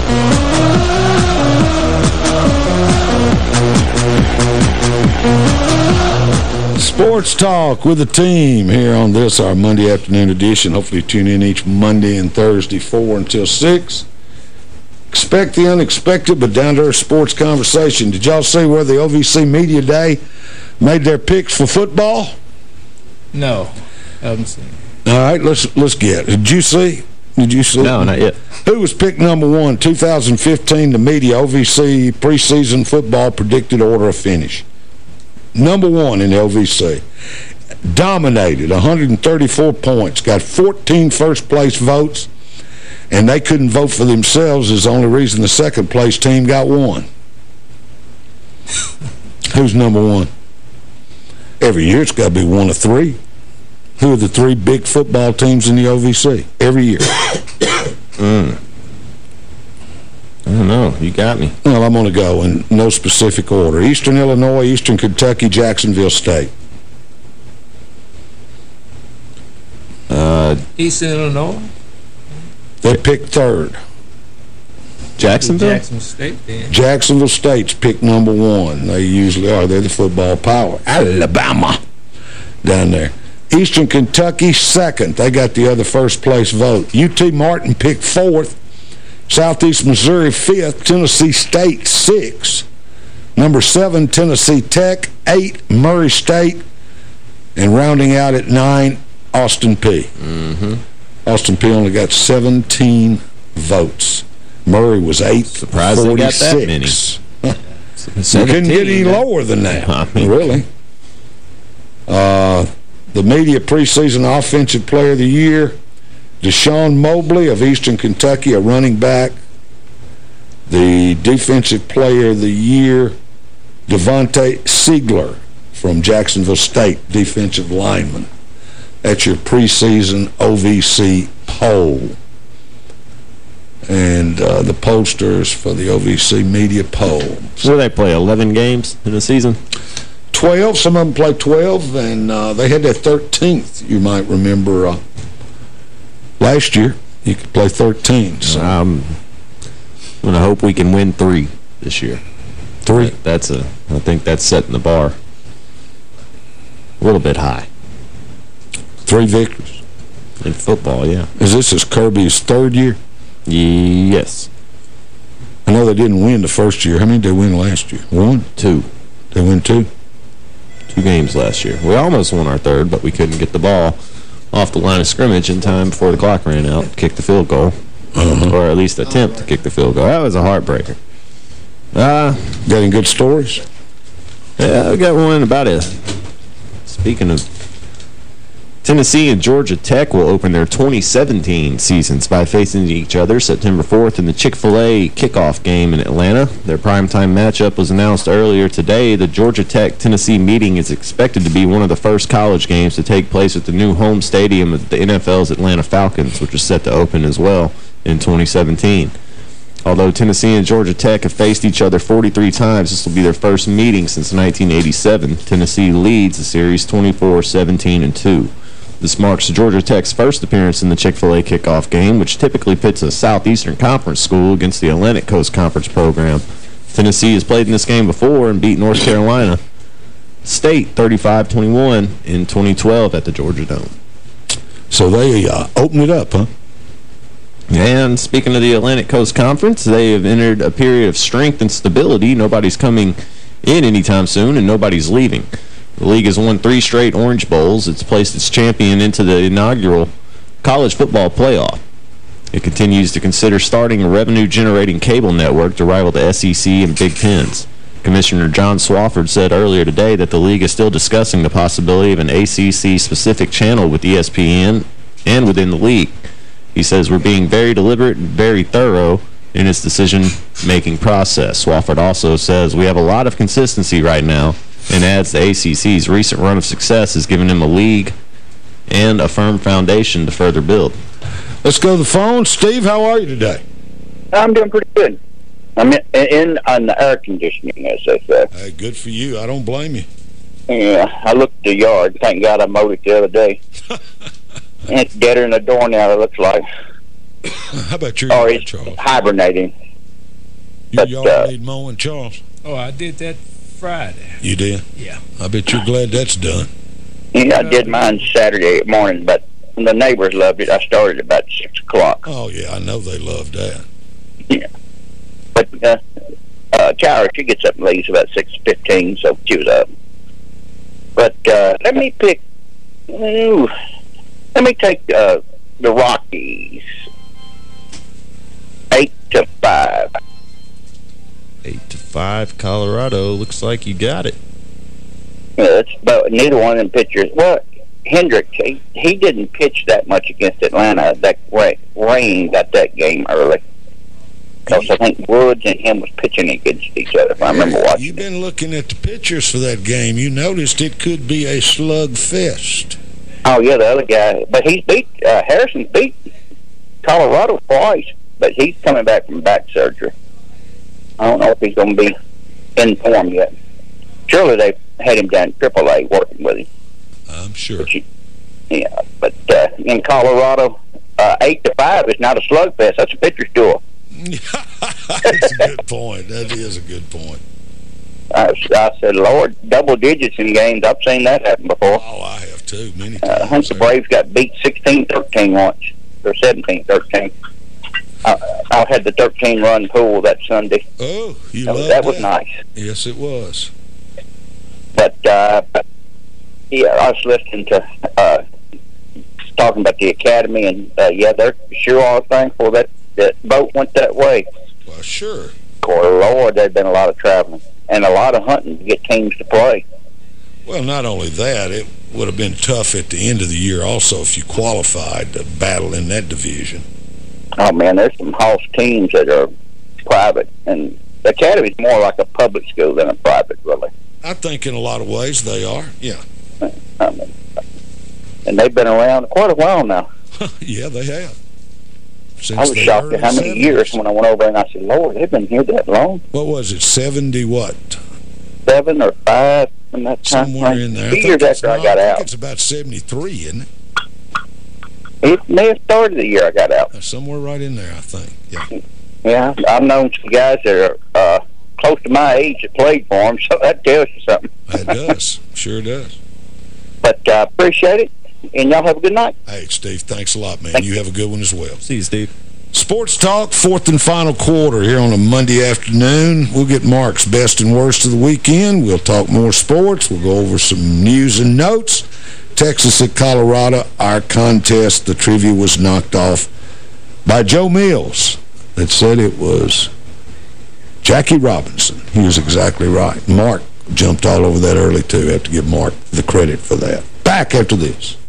Sports Talk with the team here on this, our Monday afternoon edition. Hopefully tune in each Monday and Thursday, 4 until 6. Expect the unexpected, but down-to-earth sports conversation. Did y'all see where the OVC Media Day made their picks for football? No, I haven't seen. All right, let's let's get. Did you see? Did you see? No, not yet. Who was picked number one, 2015, the media OVC preseason football predicted order of finish? Number one in the OVC. Dominated, 134 points, got 14 first-place votes, and they couldn't vote for themselves is the only reason the second-place team got one. Who's number one? Every year it's got to be one of three. Who are the three big football teams in the OVC? Every year. mm. I don't know. You got me. Well, I'm going to go in no specific order. Eastern Illinois, Eastern Kentucky, Jacksonville State. Uh, Eastern Illinois? They picked third. Jacksonville? Jacksonville State, then. Jacksonville State's picked number one. They usually are. They're the football power. Alabama down there. Eastern Kentucky second. They got the other first place vote. UT Martin picked fourth. Southeast Missouri fifth. Tennessee State six. Number seven, Tennessee Tech. Eight, Murray State. And rounding out at nine, Austin Peay. Mm -hmm. Austin Peay only got 17 votes. Murray was eight. Surprised 46. they got that many. you couldn't get any lower than that, I mean, really. Uh, the media preseason offensive player of the year, Deshaun Mobley of Eastern Kentucky, a running back. The defensive player of the year, Devontae Sigler from Jacksonville State, defensive lineman. That's your preseason OVC poll. And uh, the posters for the OVC media poll. So they play 11 games in a season? 12. Some of them play 12, and uh, they had their 13th, you might remember, uh, last year. You could play 13. So. Um, I'm going to hope we can win three this year. Three? That's a, I think that's setting the bar a little bit high. Three victories? In football, yeah. Is this is Kirby's third year? Yes. I know they didn't win the first year. How many did they win last year? One? Two. They win two? Two games last year. We almost won our third, but we couldn't get the ball off the line of scrimmage in time before the clock ran out, kick the field goal. Uh -huh. Or at least attempt to kick the field goal. That was a heartbreaker. Uh, got any good stories? Yeah, I got one about it. Speaking of Tennessee and Georgia Tech will open their 2017 seasons by facing each other September 4th in the Chick-fil-A kickoff game in Atlanta. Their primetime matchup was announced earlier today. The Georgia Tech-Tennessee meeting is expected to be one of the first college games to take place at the new home stadium of the NFL's Atlanta Falcons, which is set to open as well in 2017. Although Tennessee and Georgia Tech have faced each other 43 times, this will be their first meeting since 1987. Tennessee leads the series 24-17-2. This marks Georgia Tech's first appearance in the Chick-fil-A kickoff game, which typically pits a Southeastern Conference school against the Atlantic Coast Conference program. Tennessee has played in this game before and beat North Carolina State 35-21 in 2012 at the Georgia Dome. So they uh, open it up, huh? And speaking of the Atlantic Coast Conference, they have entered a period of strength and stability. Nobody's coming in anytime soon, and nobody's leaving. The league has won three straight Orange Bowls. It's placed its champion into the inaugural college football playoff. It continues to consider starting a revenue-generating cable network to rival the SEC and Big Tens. Commissioner John Swofford said earlier today that the league is still discussing the possibility of an ACC-specific channel with ESPN and within the league. He says we're being very deliberate and very thorough in its decision-making process. Swofford also says we have a lot of consistency right now and adds the ACC's recent run of success has given him a league and a firm foundation to further build. Let's go to the phone. Steve, how are you today? I'm doing pretty good. I'm in, in on the air conditioning, as they say. Hey, good for you. I don't blame you. Yeah, I looked at the yard. Thank God I mowed it the other day. it's deader than a doornail, it looks like. How about your or yard, Charles? hibernating. Your but, yard uh, need mowing, Charles? Oh, I did that Friday. You did? Yeah. I bet you're glad that's done. Yeah, I did mine Saturday morning, but the neighbors loved it. I started about 6 o'clock. Oh, yeah, I know they loved that. Yeah. But uh, uh, Tyra, she gets up and leaves about 6.15, so she was up. But uh, let me pick... Ooh, let me take uh, the Rockies. 8 to 5. 8 to 5, Colorado. Looks like you got it. Yeah, it's about neither one of them pitchers. Well, Hendricks, he, he didn't pitch that much against Atlanta. That rain, rain got that game early. Because I think Woods and him was pitching against each other, if I remember watching. You've been looking at the pictures for that game. You noticed it could be a slug fest. Oh, yeah, the other guy. But he's beat, uh, Harrison beat Colorado twice, but he's coming back from back surgery. I don't know if he's going to be in form yet. Surely they had him down AAA working with him. I'm sure. But you, yeah, but uh, in Colorado, uh, 8 to 5 is not a slugfest. That's a pitcher's duel. That's a good point. That is a good point. I, I said, Lord, double digits in games. I've seen that happen before. Oh, I have too, many Uh, I think times. the Braves got beat 16-13 once, or 17-13. I, I had the 13-run pool that Sunday. Oh, you that, was- loved that was that. nice. Yes, it was. But, uh, yeah, I was listening to, uh, talking about the Academy, and, uh, yeah, they're sure are thankful that that boat went that way. Well, sure. Good Lord, there'd been a lot of traveling and a lot of hunting to get teams to play. Well, not only that, it would have been tough at the end of the year also if you qualified to battle in that division. Oh, man, there's some house teams that are private, and the Academy's more like a public school than a private, really. I think in a lot of ways they are. Yeah. I mean, and they've been around quite a while now. yeah, they have. Since I was shocked at how many 70s. years when I went over and I said, Lord, they've been here that long? What was it, 70 what? Seven or five in that time Somewhere in there. Two years after I not- got I out. it's about 73, isn't it? It may have started the year I got out. Somewhere right in there, I think. Yeah. Yeah, I've known some guys that are uh, close to my age that played for them, so that tells you something. It does. sure does. But uh, appreciate it, and y'all have a good night. Hey, Steve, thanks a lot, man. You have a good one as well. See you, Steve. Sports Talk, fourth and final quarter here on a Monday afternoon. We'll get Mark's best and worst of the weekend. We'll talk more sports. We'll go over some news and notes. Texas at Colorado, our contest, the trivia was knocked off by Joe Mills that said it was Jackie Robinson. He was exactly right. Mark jumped all over that early, too. I have to give Mark the credit for that. Back after this.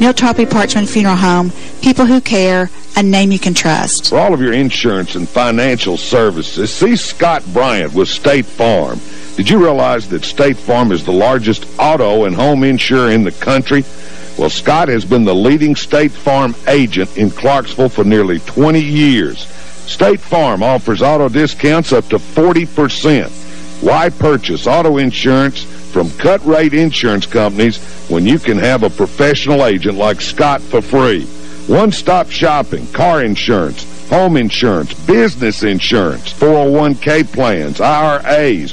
Neal Tarpley Parchman Funeral Home, people who care, a name you can trust. For all of your insurance and financial services, see Scott Bryant with State Farm. Did you realize that State Farm is the largest auto and home insurer in the country? Well, Scott has been the leading State Farm agent in Clarksville for nearly 20 years. State Farm offers auto discounts up to 40%. Why purchase auto insurance from cut-rate insurance companies when you can have a professional agent like Scott for free? One-stop shopping, car insurance, home insurance, business insurance, 401k plans, IRAs,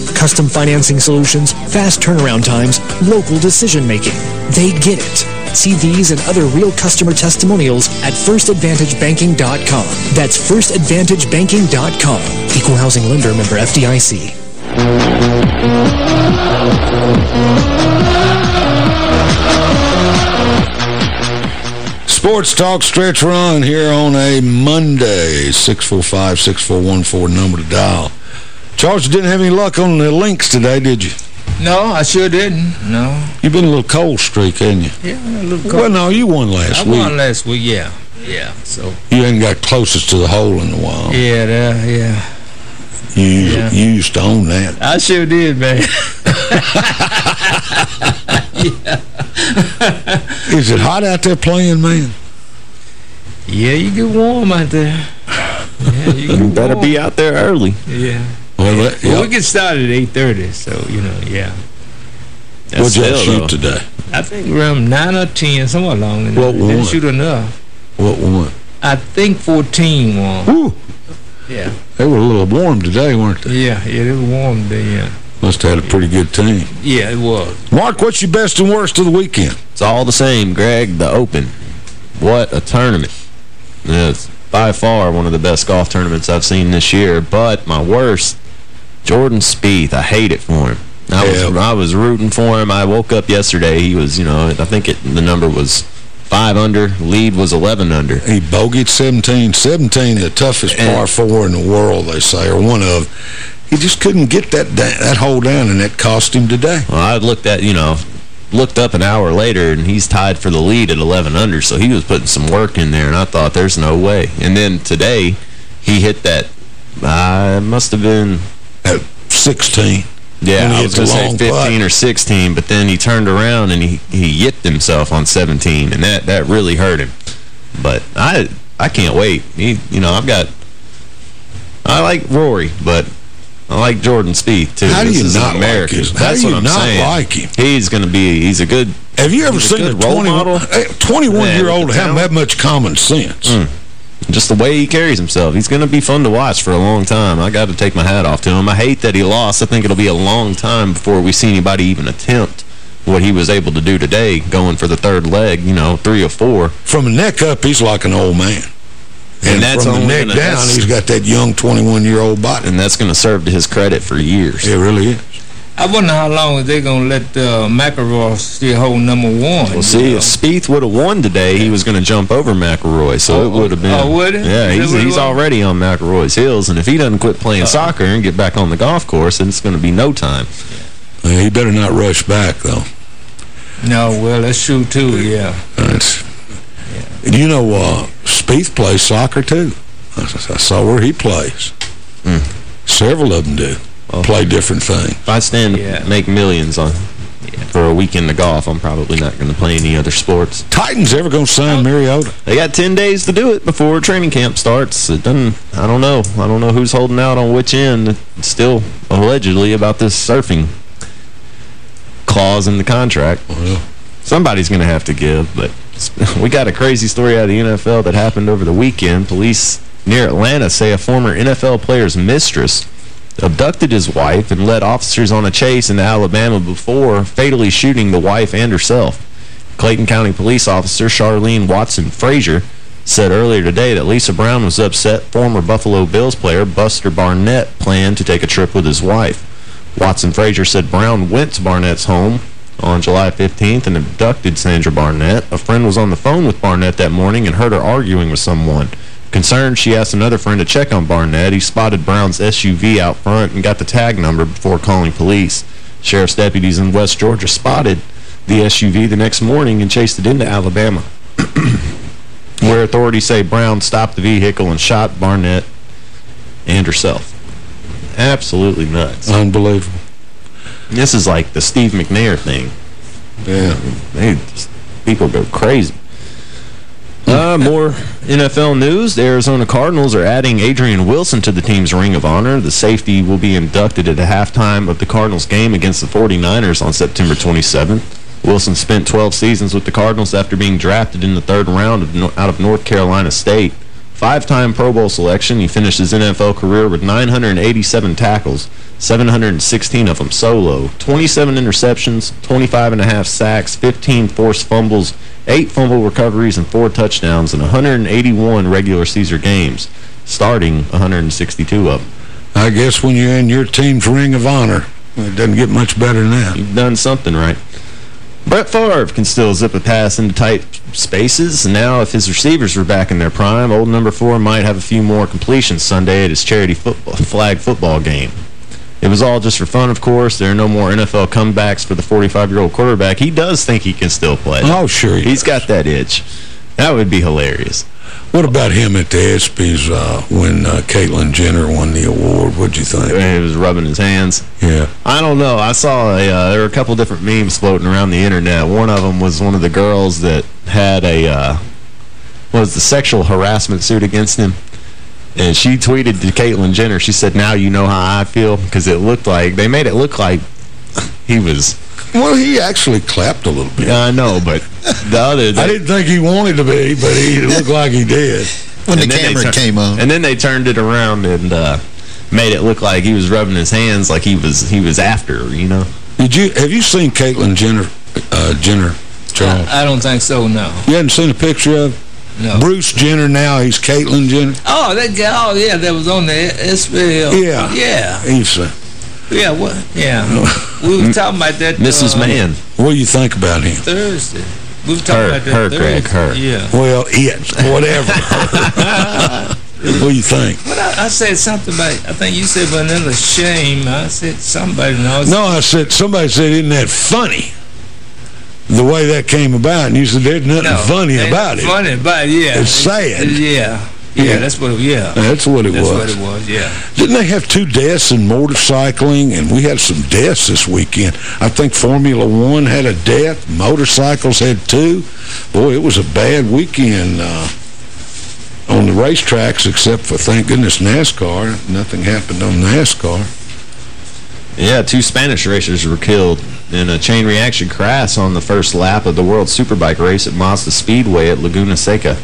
Custom financing solutions, fast turnaround times, local decision making. They get it. See these and other real customer testimonials at firstadvantagebanking.com. That's firstadvantagebanking.com. Equal housing lender member FDIC. Sports Talk Stretch Run here on a Monday. 645-6414 number to dial. Charles, you didn't have any luck on the links today, did you? No, I sure didn't. No. You've been a little cold streak, haven't you? Yeah, a little cold. Well, no, you won last I week. I won last week, yeah. Yeah, so. You ain't got closest to the hole in a while. Yeah, there, yeah. You, used- Yeah. you used to own that. I sure did, man. Is it hot out there playing, man? Yeah, you get warm out there. Yeah, you You better warm. be out there early. Yeah. Well, that, Well, we get started at 8.30, so, you know, yeah. What'd y'all shoot though. today? I think around 9 or 10, somewhere along in there. What Didn't won? shoot enough. What one? I think 14 won. Woo! Yeah. They were a little warm today, weren't they? Yeah, yeah, it was warm today, yeah. Must have had a pretty good team. Yeah, it was. Mark, what's your best and worst of the weekend? It's all the same, Greg. The Open. What a tournament. It's by far one of the best golf tournaments I've seen this year. But my worst, Jordan Spieth. I hate it for him. I was I was rooting for him. I woke up yesterday. He was, you know, I think it, the number was 5 under. Lead was 11 under. He bogeyed 17. 17, the toughest par four in the world, they say, or one of. He just couldn't get that that hole down, and that cost him today. Well, I looked at, you know, looked up an hour later, and he's tied for the lead at 11 under, so he was putting some work in there, and I thought, there's no way. And then today, he hit that, uh, it must have been... At 16. Yeah, I was going to say 15 putt. or 16, but then he turned around and he, he yipped himself on 17, and that, that really hurt him. But I I can't wait. He, you know, I've got... I like Rory, but I like Jordan Spieth, too. How do you not like American. his- how That's do what you I'm not saying. like him? He's going to be... He's a good... Have you ever seen a good role 20, model? 21-year-old have that much common sense? Mm. Just the way he carries himself. He's going to be fun to watch for a long time. I got to take my hat off to him. I hate that he lost. I think it'll be a long time before we see anybody even attempt what he was able to do today, going for the third leg, you know, three or four. From the neck up, he's like an old man. And, And that's from the neck down, he's got that young 21-year-old body. And that's going to serve to his credit for years. It really is. I wonder how long they're going to let uh, McIlroy still hold number one. Well, see, if Spieth would have won today, he was going to jump over McIlroy, so it would have been... oh, would it? Yeah, he's, he's already on McIlroy's heels, and if he doesn't quit playing soccer and get back on the golf course, then it's going to be no time. Yeah, he better not rush back, though. No, well, that's true, too, yeah. That's, Do you know uh, Spieth plays soccer, too? I, I saw where he plays. Several of them do. Uh-huh. Play different things. If I stand to make millions on for a weekend of golf, I'm probably not going to play any other sports. Titans ever going to sign Mariota? They got 10 days to do it before training camp starts. It doesn't, I don't know. I don't know who's holding out on which end. It's still allegedly about this surfing clause in the contract. Oh, well. Somebody's going to have to give, but we got a crazy story out of the NFL that happened over the weekend. Police near Atlanta say a former NFL player's mistress abducted his wife and led officers on a chase into Alabama before fatally shooting the wife and herself. Clayton County police officer Charlene Watson Frazier said earlier today that Lisa Brown was upset former Buffalo Bills player Buster Barnett planned to take a trip with his wife. Watson Frazier said Brown went to Barnett's home on July 15th and abducted Sandra Barnett. A friend was on the phone with Barnett that morning and heard her arguing with someone. Concerned, she asked another friend to check on Barnett. He spotted Brown's SUV out front and got the tag number before calling police. Sheriff's deputies in West Georgia spotted the SUV the next morning and chased it into Alabama, where authorities say Brown stopped the vehicle and shot Barnett and herself. Absolutely nuts. Unbelievable. This is like the Steve McNair thing. Yeah. They just, people go crazy. Uh, more NFL news. The Arizona Cardinals are adding Adrian Wilson to the team's Ring of Honor. The safety will be inducted at the halftime of the Cardinals game against the 49ers on September 27th. Wilson spent 12 seasons with the Cardinals after being drafted in the third round of out of North Carolina State. Five-time Pro Bowl selection, he finished his NFL career with 987 tackles, 716 of them solo, 27 interceptions, 25 and a half sacks, 15 forced fumbles, 8 fumble recoveries, and 4 touchdowns in 181 regular season games, starting 162 of them. I guess when you're in your team's Ring of Honor, it doesn't get much better than that. You've done something right. Brett Favre can still zip a pass into tight spaces. And now, if his receivers were back in their prime, old number four might have a few more completions Sunday at his charity football, flag football game. It was all just for fun, of course. There are no more NFL comebacks for the 45-year-old quarterback. He does think he can still play. Oh, sure he He's got that itch. That would be hilarious. What about him at the ESPYs uh, when uh, Caitlyn Jenner won the award? What'd you think? He was rubbing his hands. Yeah. I don't know. I saw a, uh, there were a couple different memes floating around the internet. One of them was one of the girls that had a, uh, was the sexual harassment suit against him. And she tweeted to Caitlyn Jenner, she said, now you know how I feel. Because it looked like, they made it look like he was... Well, he actually clapped a little bit. Yeah, I know, but the other... I didn't think he wanted to be, but he looked like he did. When and camera came on. And then they turned it around and uh, made it look like he was rubbing his hands like he was he was after you know? Did you have you seen Caitlyn Jenner uh, Jenner Charles? I don't think so, no. You hadn't seen a picture of No. Bruce Jenner now, he's Caitlyn Jenner. Oh, that guy, oh, yeah, that was on the SBL. Yeah. Yeah. He's uh, Yeah, what? Yeah. we were talking about that. Mrs. uh, Man. What do you think about him? Thursday. We were talking Her, about that her, Thursday. Greg, her. Yeah. Well, it, whatever. what do you think? But I, I said something about, I think you said vanilla shame. I said somebody knows. No, I said, somebody said, isn't that funny? The way that came about, and you said, there's nothing No, funny about it. Funny about it, yeah. It's sad. Yeah. Yeah, Yeah. that's what, yeah. That's what it That's was. That's what it was, yeah. Didn't they have two deaths in motorcycling? And we had some deaths this weekend. I think Formula One had a death. Motorcycles had two. Boy, it was a bad weekend uh, on the racetracks, except for, thank goodness, NASCAR. Nothing happened on NASCAR. Yeah, two Spanish racers were killed in a chain reaction crash on the first lap of the World Superbike race at Mazda Speedway at Laguna Seca.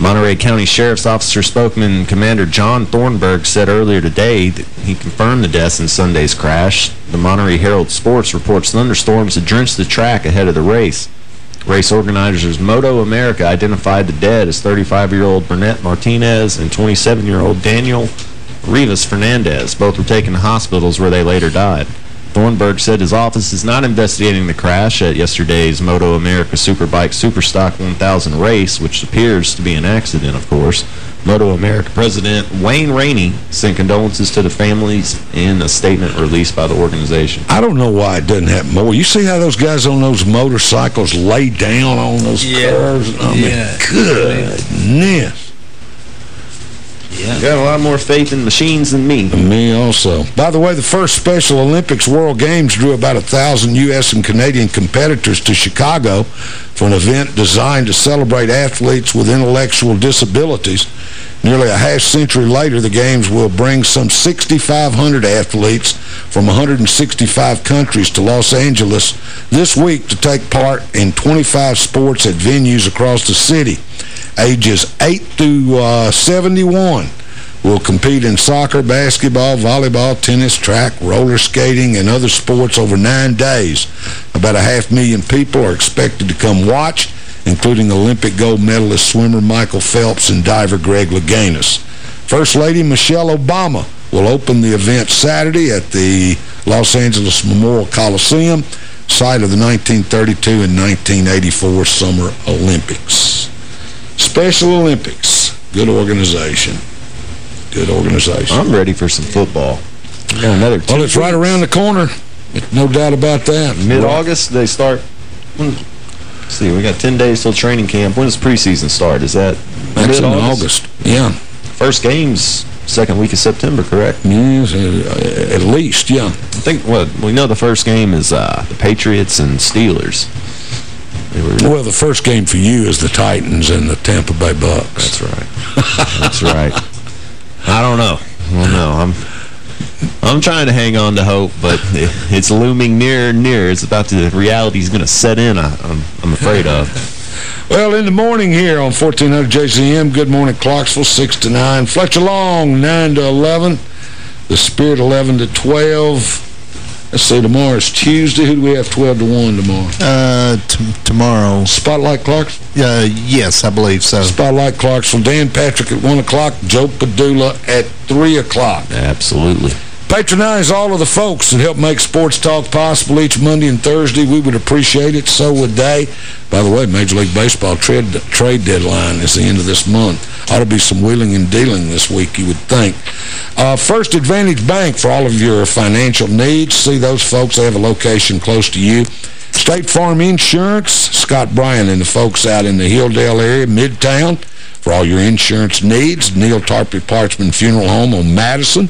Monterey County Sheriff's Officer spokesman Commander John Thornburg said earlier today that he confirmed the deaths in Sunday's crash. The Monterey Herald Sports reports thunderstorms had drenched the track ahead of the race. Race organizers Moto America identified the dead as 35-year-old Bernat Martinez and 27-year-old Daniel Rivas Fernandez. Both were taken to hospitals where they later died. Thornburg said his office is not investigating the crash at yesterday's Moto America Superbike Superstock 1000 race, which appears to be an accident, of course. Moto America President Wayne Rainey sent condolences to the families in a statement released by the organization. I don't know why it doesn't happen more. You see how those guys on those motorcycles lay down on those Yeah. curves? I mean, Yeah. You got a lot more faith in machines than me. Me also. By the way, the first Special Olympics World Games drew about a thousand U.S. and Canadian competitors to Chicago for an event designed to celebrate athletes with intellectual disabilities. Nearly a half century later, the Games will bring some 6,500 athletes from 165 countries to Los Angeles this week to take part in 25 sports at venues across the city. Ages 8 through uh, 71 will compete in soccer, basketball, volleyball, tennis, track, roller skating, and other sports over nine days. About a half million people are expected to come watch including Olympic gold medalist swimmer Michael Phelps and diver Greg Louganis. First Lady Michelle Obama will open the event Saturday at the Los Angeles Memorial Coliseum, site of the 1932 and 1984 Summer Olympics. Special Olympics. Good organization. Good organization. I'm ready for some football. We got another Well, it's right around the corner. No doubt about that. Mid-August, they start... Let's see, we got 10 days till training camp. When does preseason start? Is that That's in mid-August? August. Yeah. First game's second week of September, correct? Yes, uh, at least, yeah. I think, what, we know the first game is uh, the Patriots and Steelers. Well, the first game for you is the Titans and the Tampa Bay Bucks. That's right. That's right. I don't know. I don't know. I'm I'm trying to hang on to hope, but it, it's looming nearer and nearer. It's about to, reality's going to set in, I, I'm, I'm afraid of. Well, in the morning here on 1400 JZM, Good Morning Clarksville, 6 to 9. Fletcher Long, 9 to 11. The Spirit, 11 to 12. Let's see, tomorrow is Tuesday. Who do we have 12 to 1 tomorrow? Uh, tomorrow. Spotlight Clarksville? Uh, yes, I believe so. Spotlight Clarksville. Dan Patrick at 1 o'clock. Joe Padula at 3 o'clock. Absolutely. Patronize all of the folks that help make Sports Talk possible each Monday and Thursday. We would appreciate it. So would they. By the way, Major League Baseball trade, trade deadline is the end of this month. Ought to be some wheeling and dealing this week, you would think. Uh, First Advantage Bank for all of your financial needs. See those folks. They have a location close to you. State Farm Insurance, Scott Bryan and the folks out in the Hilldale area, Midtown, for all your insurance needs. Neal Tarpley Parchman Funeral Home on Madison.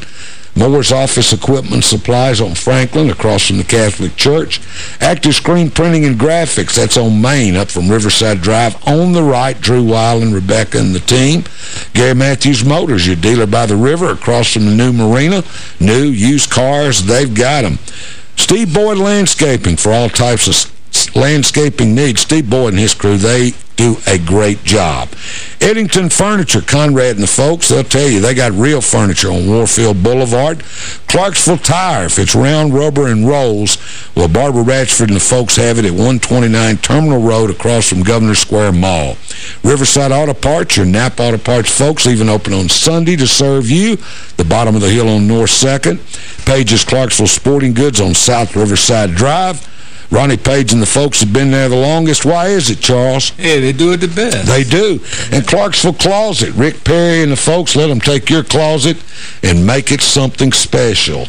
Moore's Office Equipment Supplies on Franklin, across from the Catholic Church. Active Screen Printing and Graphics, that's on Main, up from Riverside Drive. On the right, Drew Weil and Rebecca and the team. Gary Matthews Motors, your dealer by the river, across from the new marina. New, used cars, they've got them. Steve Boyd Landscaping for all types of landscaping needs. Steve Boyd and his crew, they do a great job. Eddington Furniture, Conrad and the folks, they'll tell you they got real furniture on Warfield Boulevard. Clarksville Tire, if it's round rubber and rolls, well, Barbara Ratchford and the folks have it at 129 Terminal Road across from Governor Square Mall. Riverside Auto Parts, your Napa Auto Parts folks, even open on Sunday to serve you. The bottom of the hill on North 2nd. Page's Clarksville Sporting Goods on South Riverside Drive. Ronnie Page and the folks have been there the longest. Why is it, Charles? Yeah, they do it the best. They do. And Clarksville Closet, Rick Perry and the folks, let them take your closet and make it something special.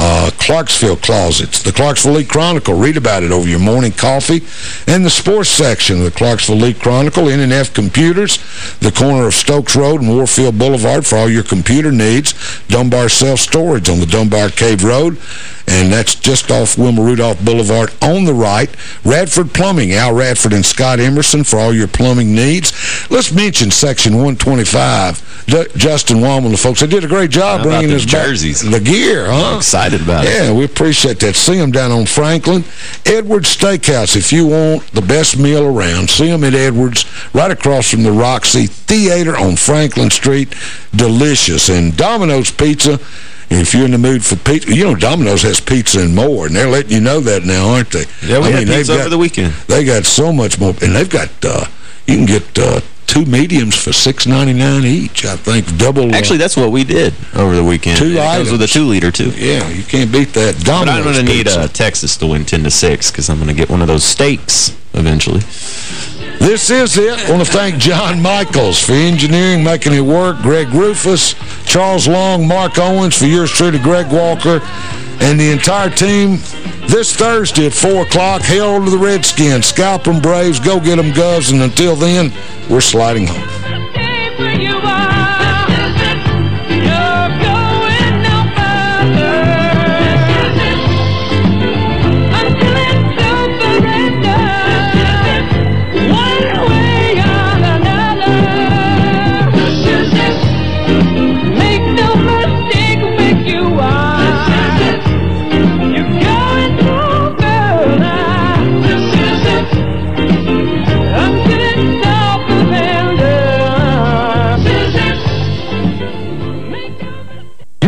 Uh, Clarksville Closets, the Clarksville Leaf-Chronicle. Read about it over your morning coffee. And the sports section of the Clarksville Leaf-Chronicle, N&F Computers, the corner of Stokes Road and Warfield Boulevard for all your computer needs. Dunbar Self-Storage on the Dunbar Cave Road, and that's just off Wilma Rudolph Boulevard on the right. Radford Plumbing, Al Radford and Scott Emerson for all your plumbing needs. Let's mention Section 125. J Justin the folks, they did a great job bringing us jerseys? back. The gear, huh? Excited about it. Yeah, we appreciate that. See them down on Franklin. Edwards Steakhouse, if you want the best meal around, see them at Edwards, right across from the Roxy Theater on Franklin Street. Delicious. And Domino's Pizza, if you're in the mood for pizza, you know Domino's has pizza and more, and they're letting you know that now, aren't they? Yeah, we I mean, pizza got- over the weekend. They got so much more, and they've got, uh, you can get uh, two mediums for $6.99 each, I think. Double. uh, Actually, that's what we did over the weekend. Two it items. with a two-liter, too. Yeah, you can't beat that. But I'm going to need uh, Texas to win 10 to 6 because I'm going to get one of those steaks eventually. This is it. I want to thank John Michaels for engineering, making it work, Greg Rufus, Charles Long, Mark Owens, for yours truly, Greg Walker, and the entire team this Thursday at 4 o'clock. Hail to the Redskins. Scalp them, Braves. Go get them, Govs. And until then, we're sliding home.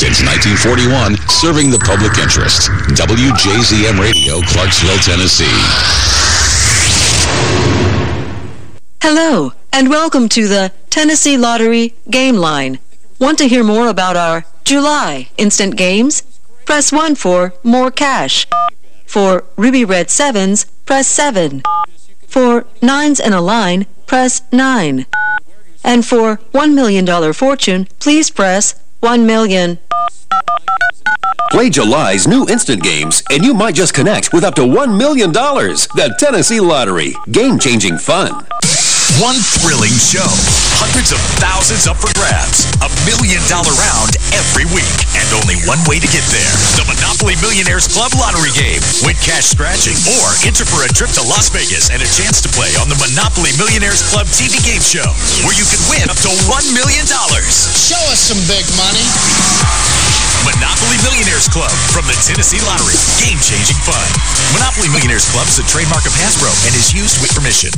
Since 1941, serving the public interest. WJZM Radio, Clarksville, Tennessee. Hello, and welcome to the Tennessee Lottery Game Line. Want to hear more about our July instant games? Press 1 for more cash. For Ruby Red 7s, press 7. For 9s and a line, press 9. And for $1 million fortune, please press 1 million. Play July's new instant games, and you might just connect with up to $1 million. The Tennessee Lottery. Game-changing fun. One thrilling show. Hundreds of thousands up for grabs. A million dollar round every week. And only one way to get there. The Monopoly Millionaires Club lottery game. Win cash scratching or enter for a trip to Las Vegas and a chance to play on the Monopoly Millionaires Club TV game show where you can win up to $1 million. Show us some big money. Monopoly Millionaires Club from the Tennessee Lottery. Game-changing fun. Monopoly Millionaires Club is a trademark of Hasbro and is used with permission.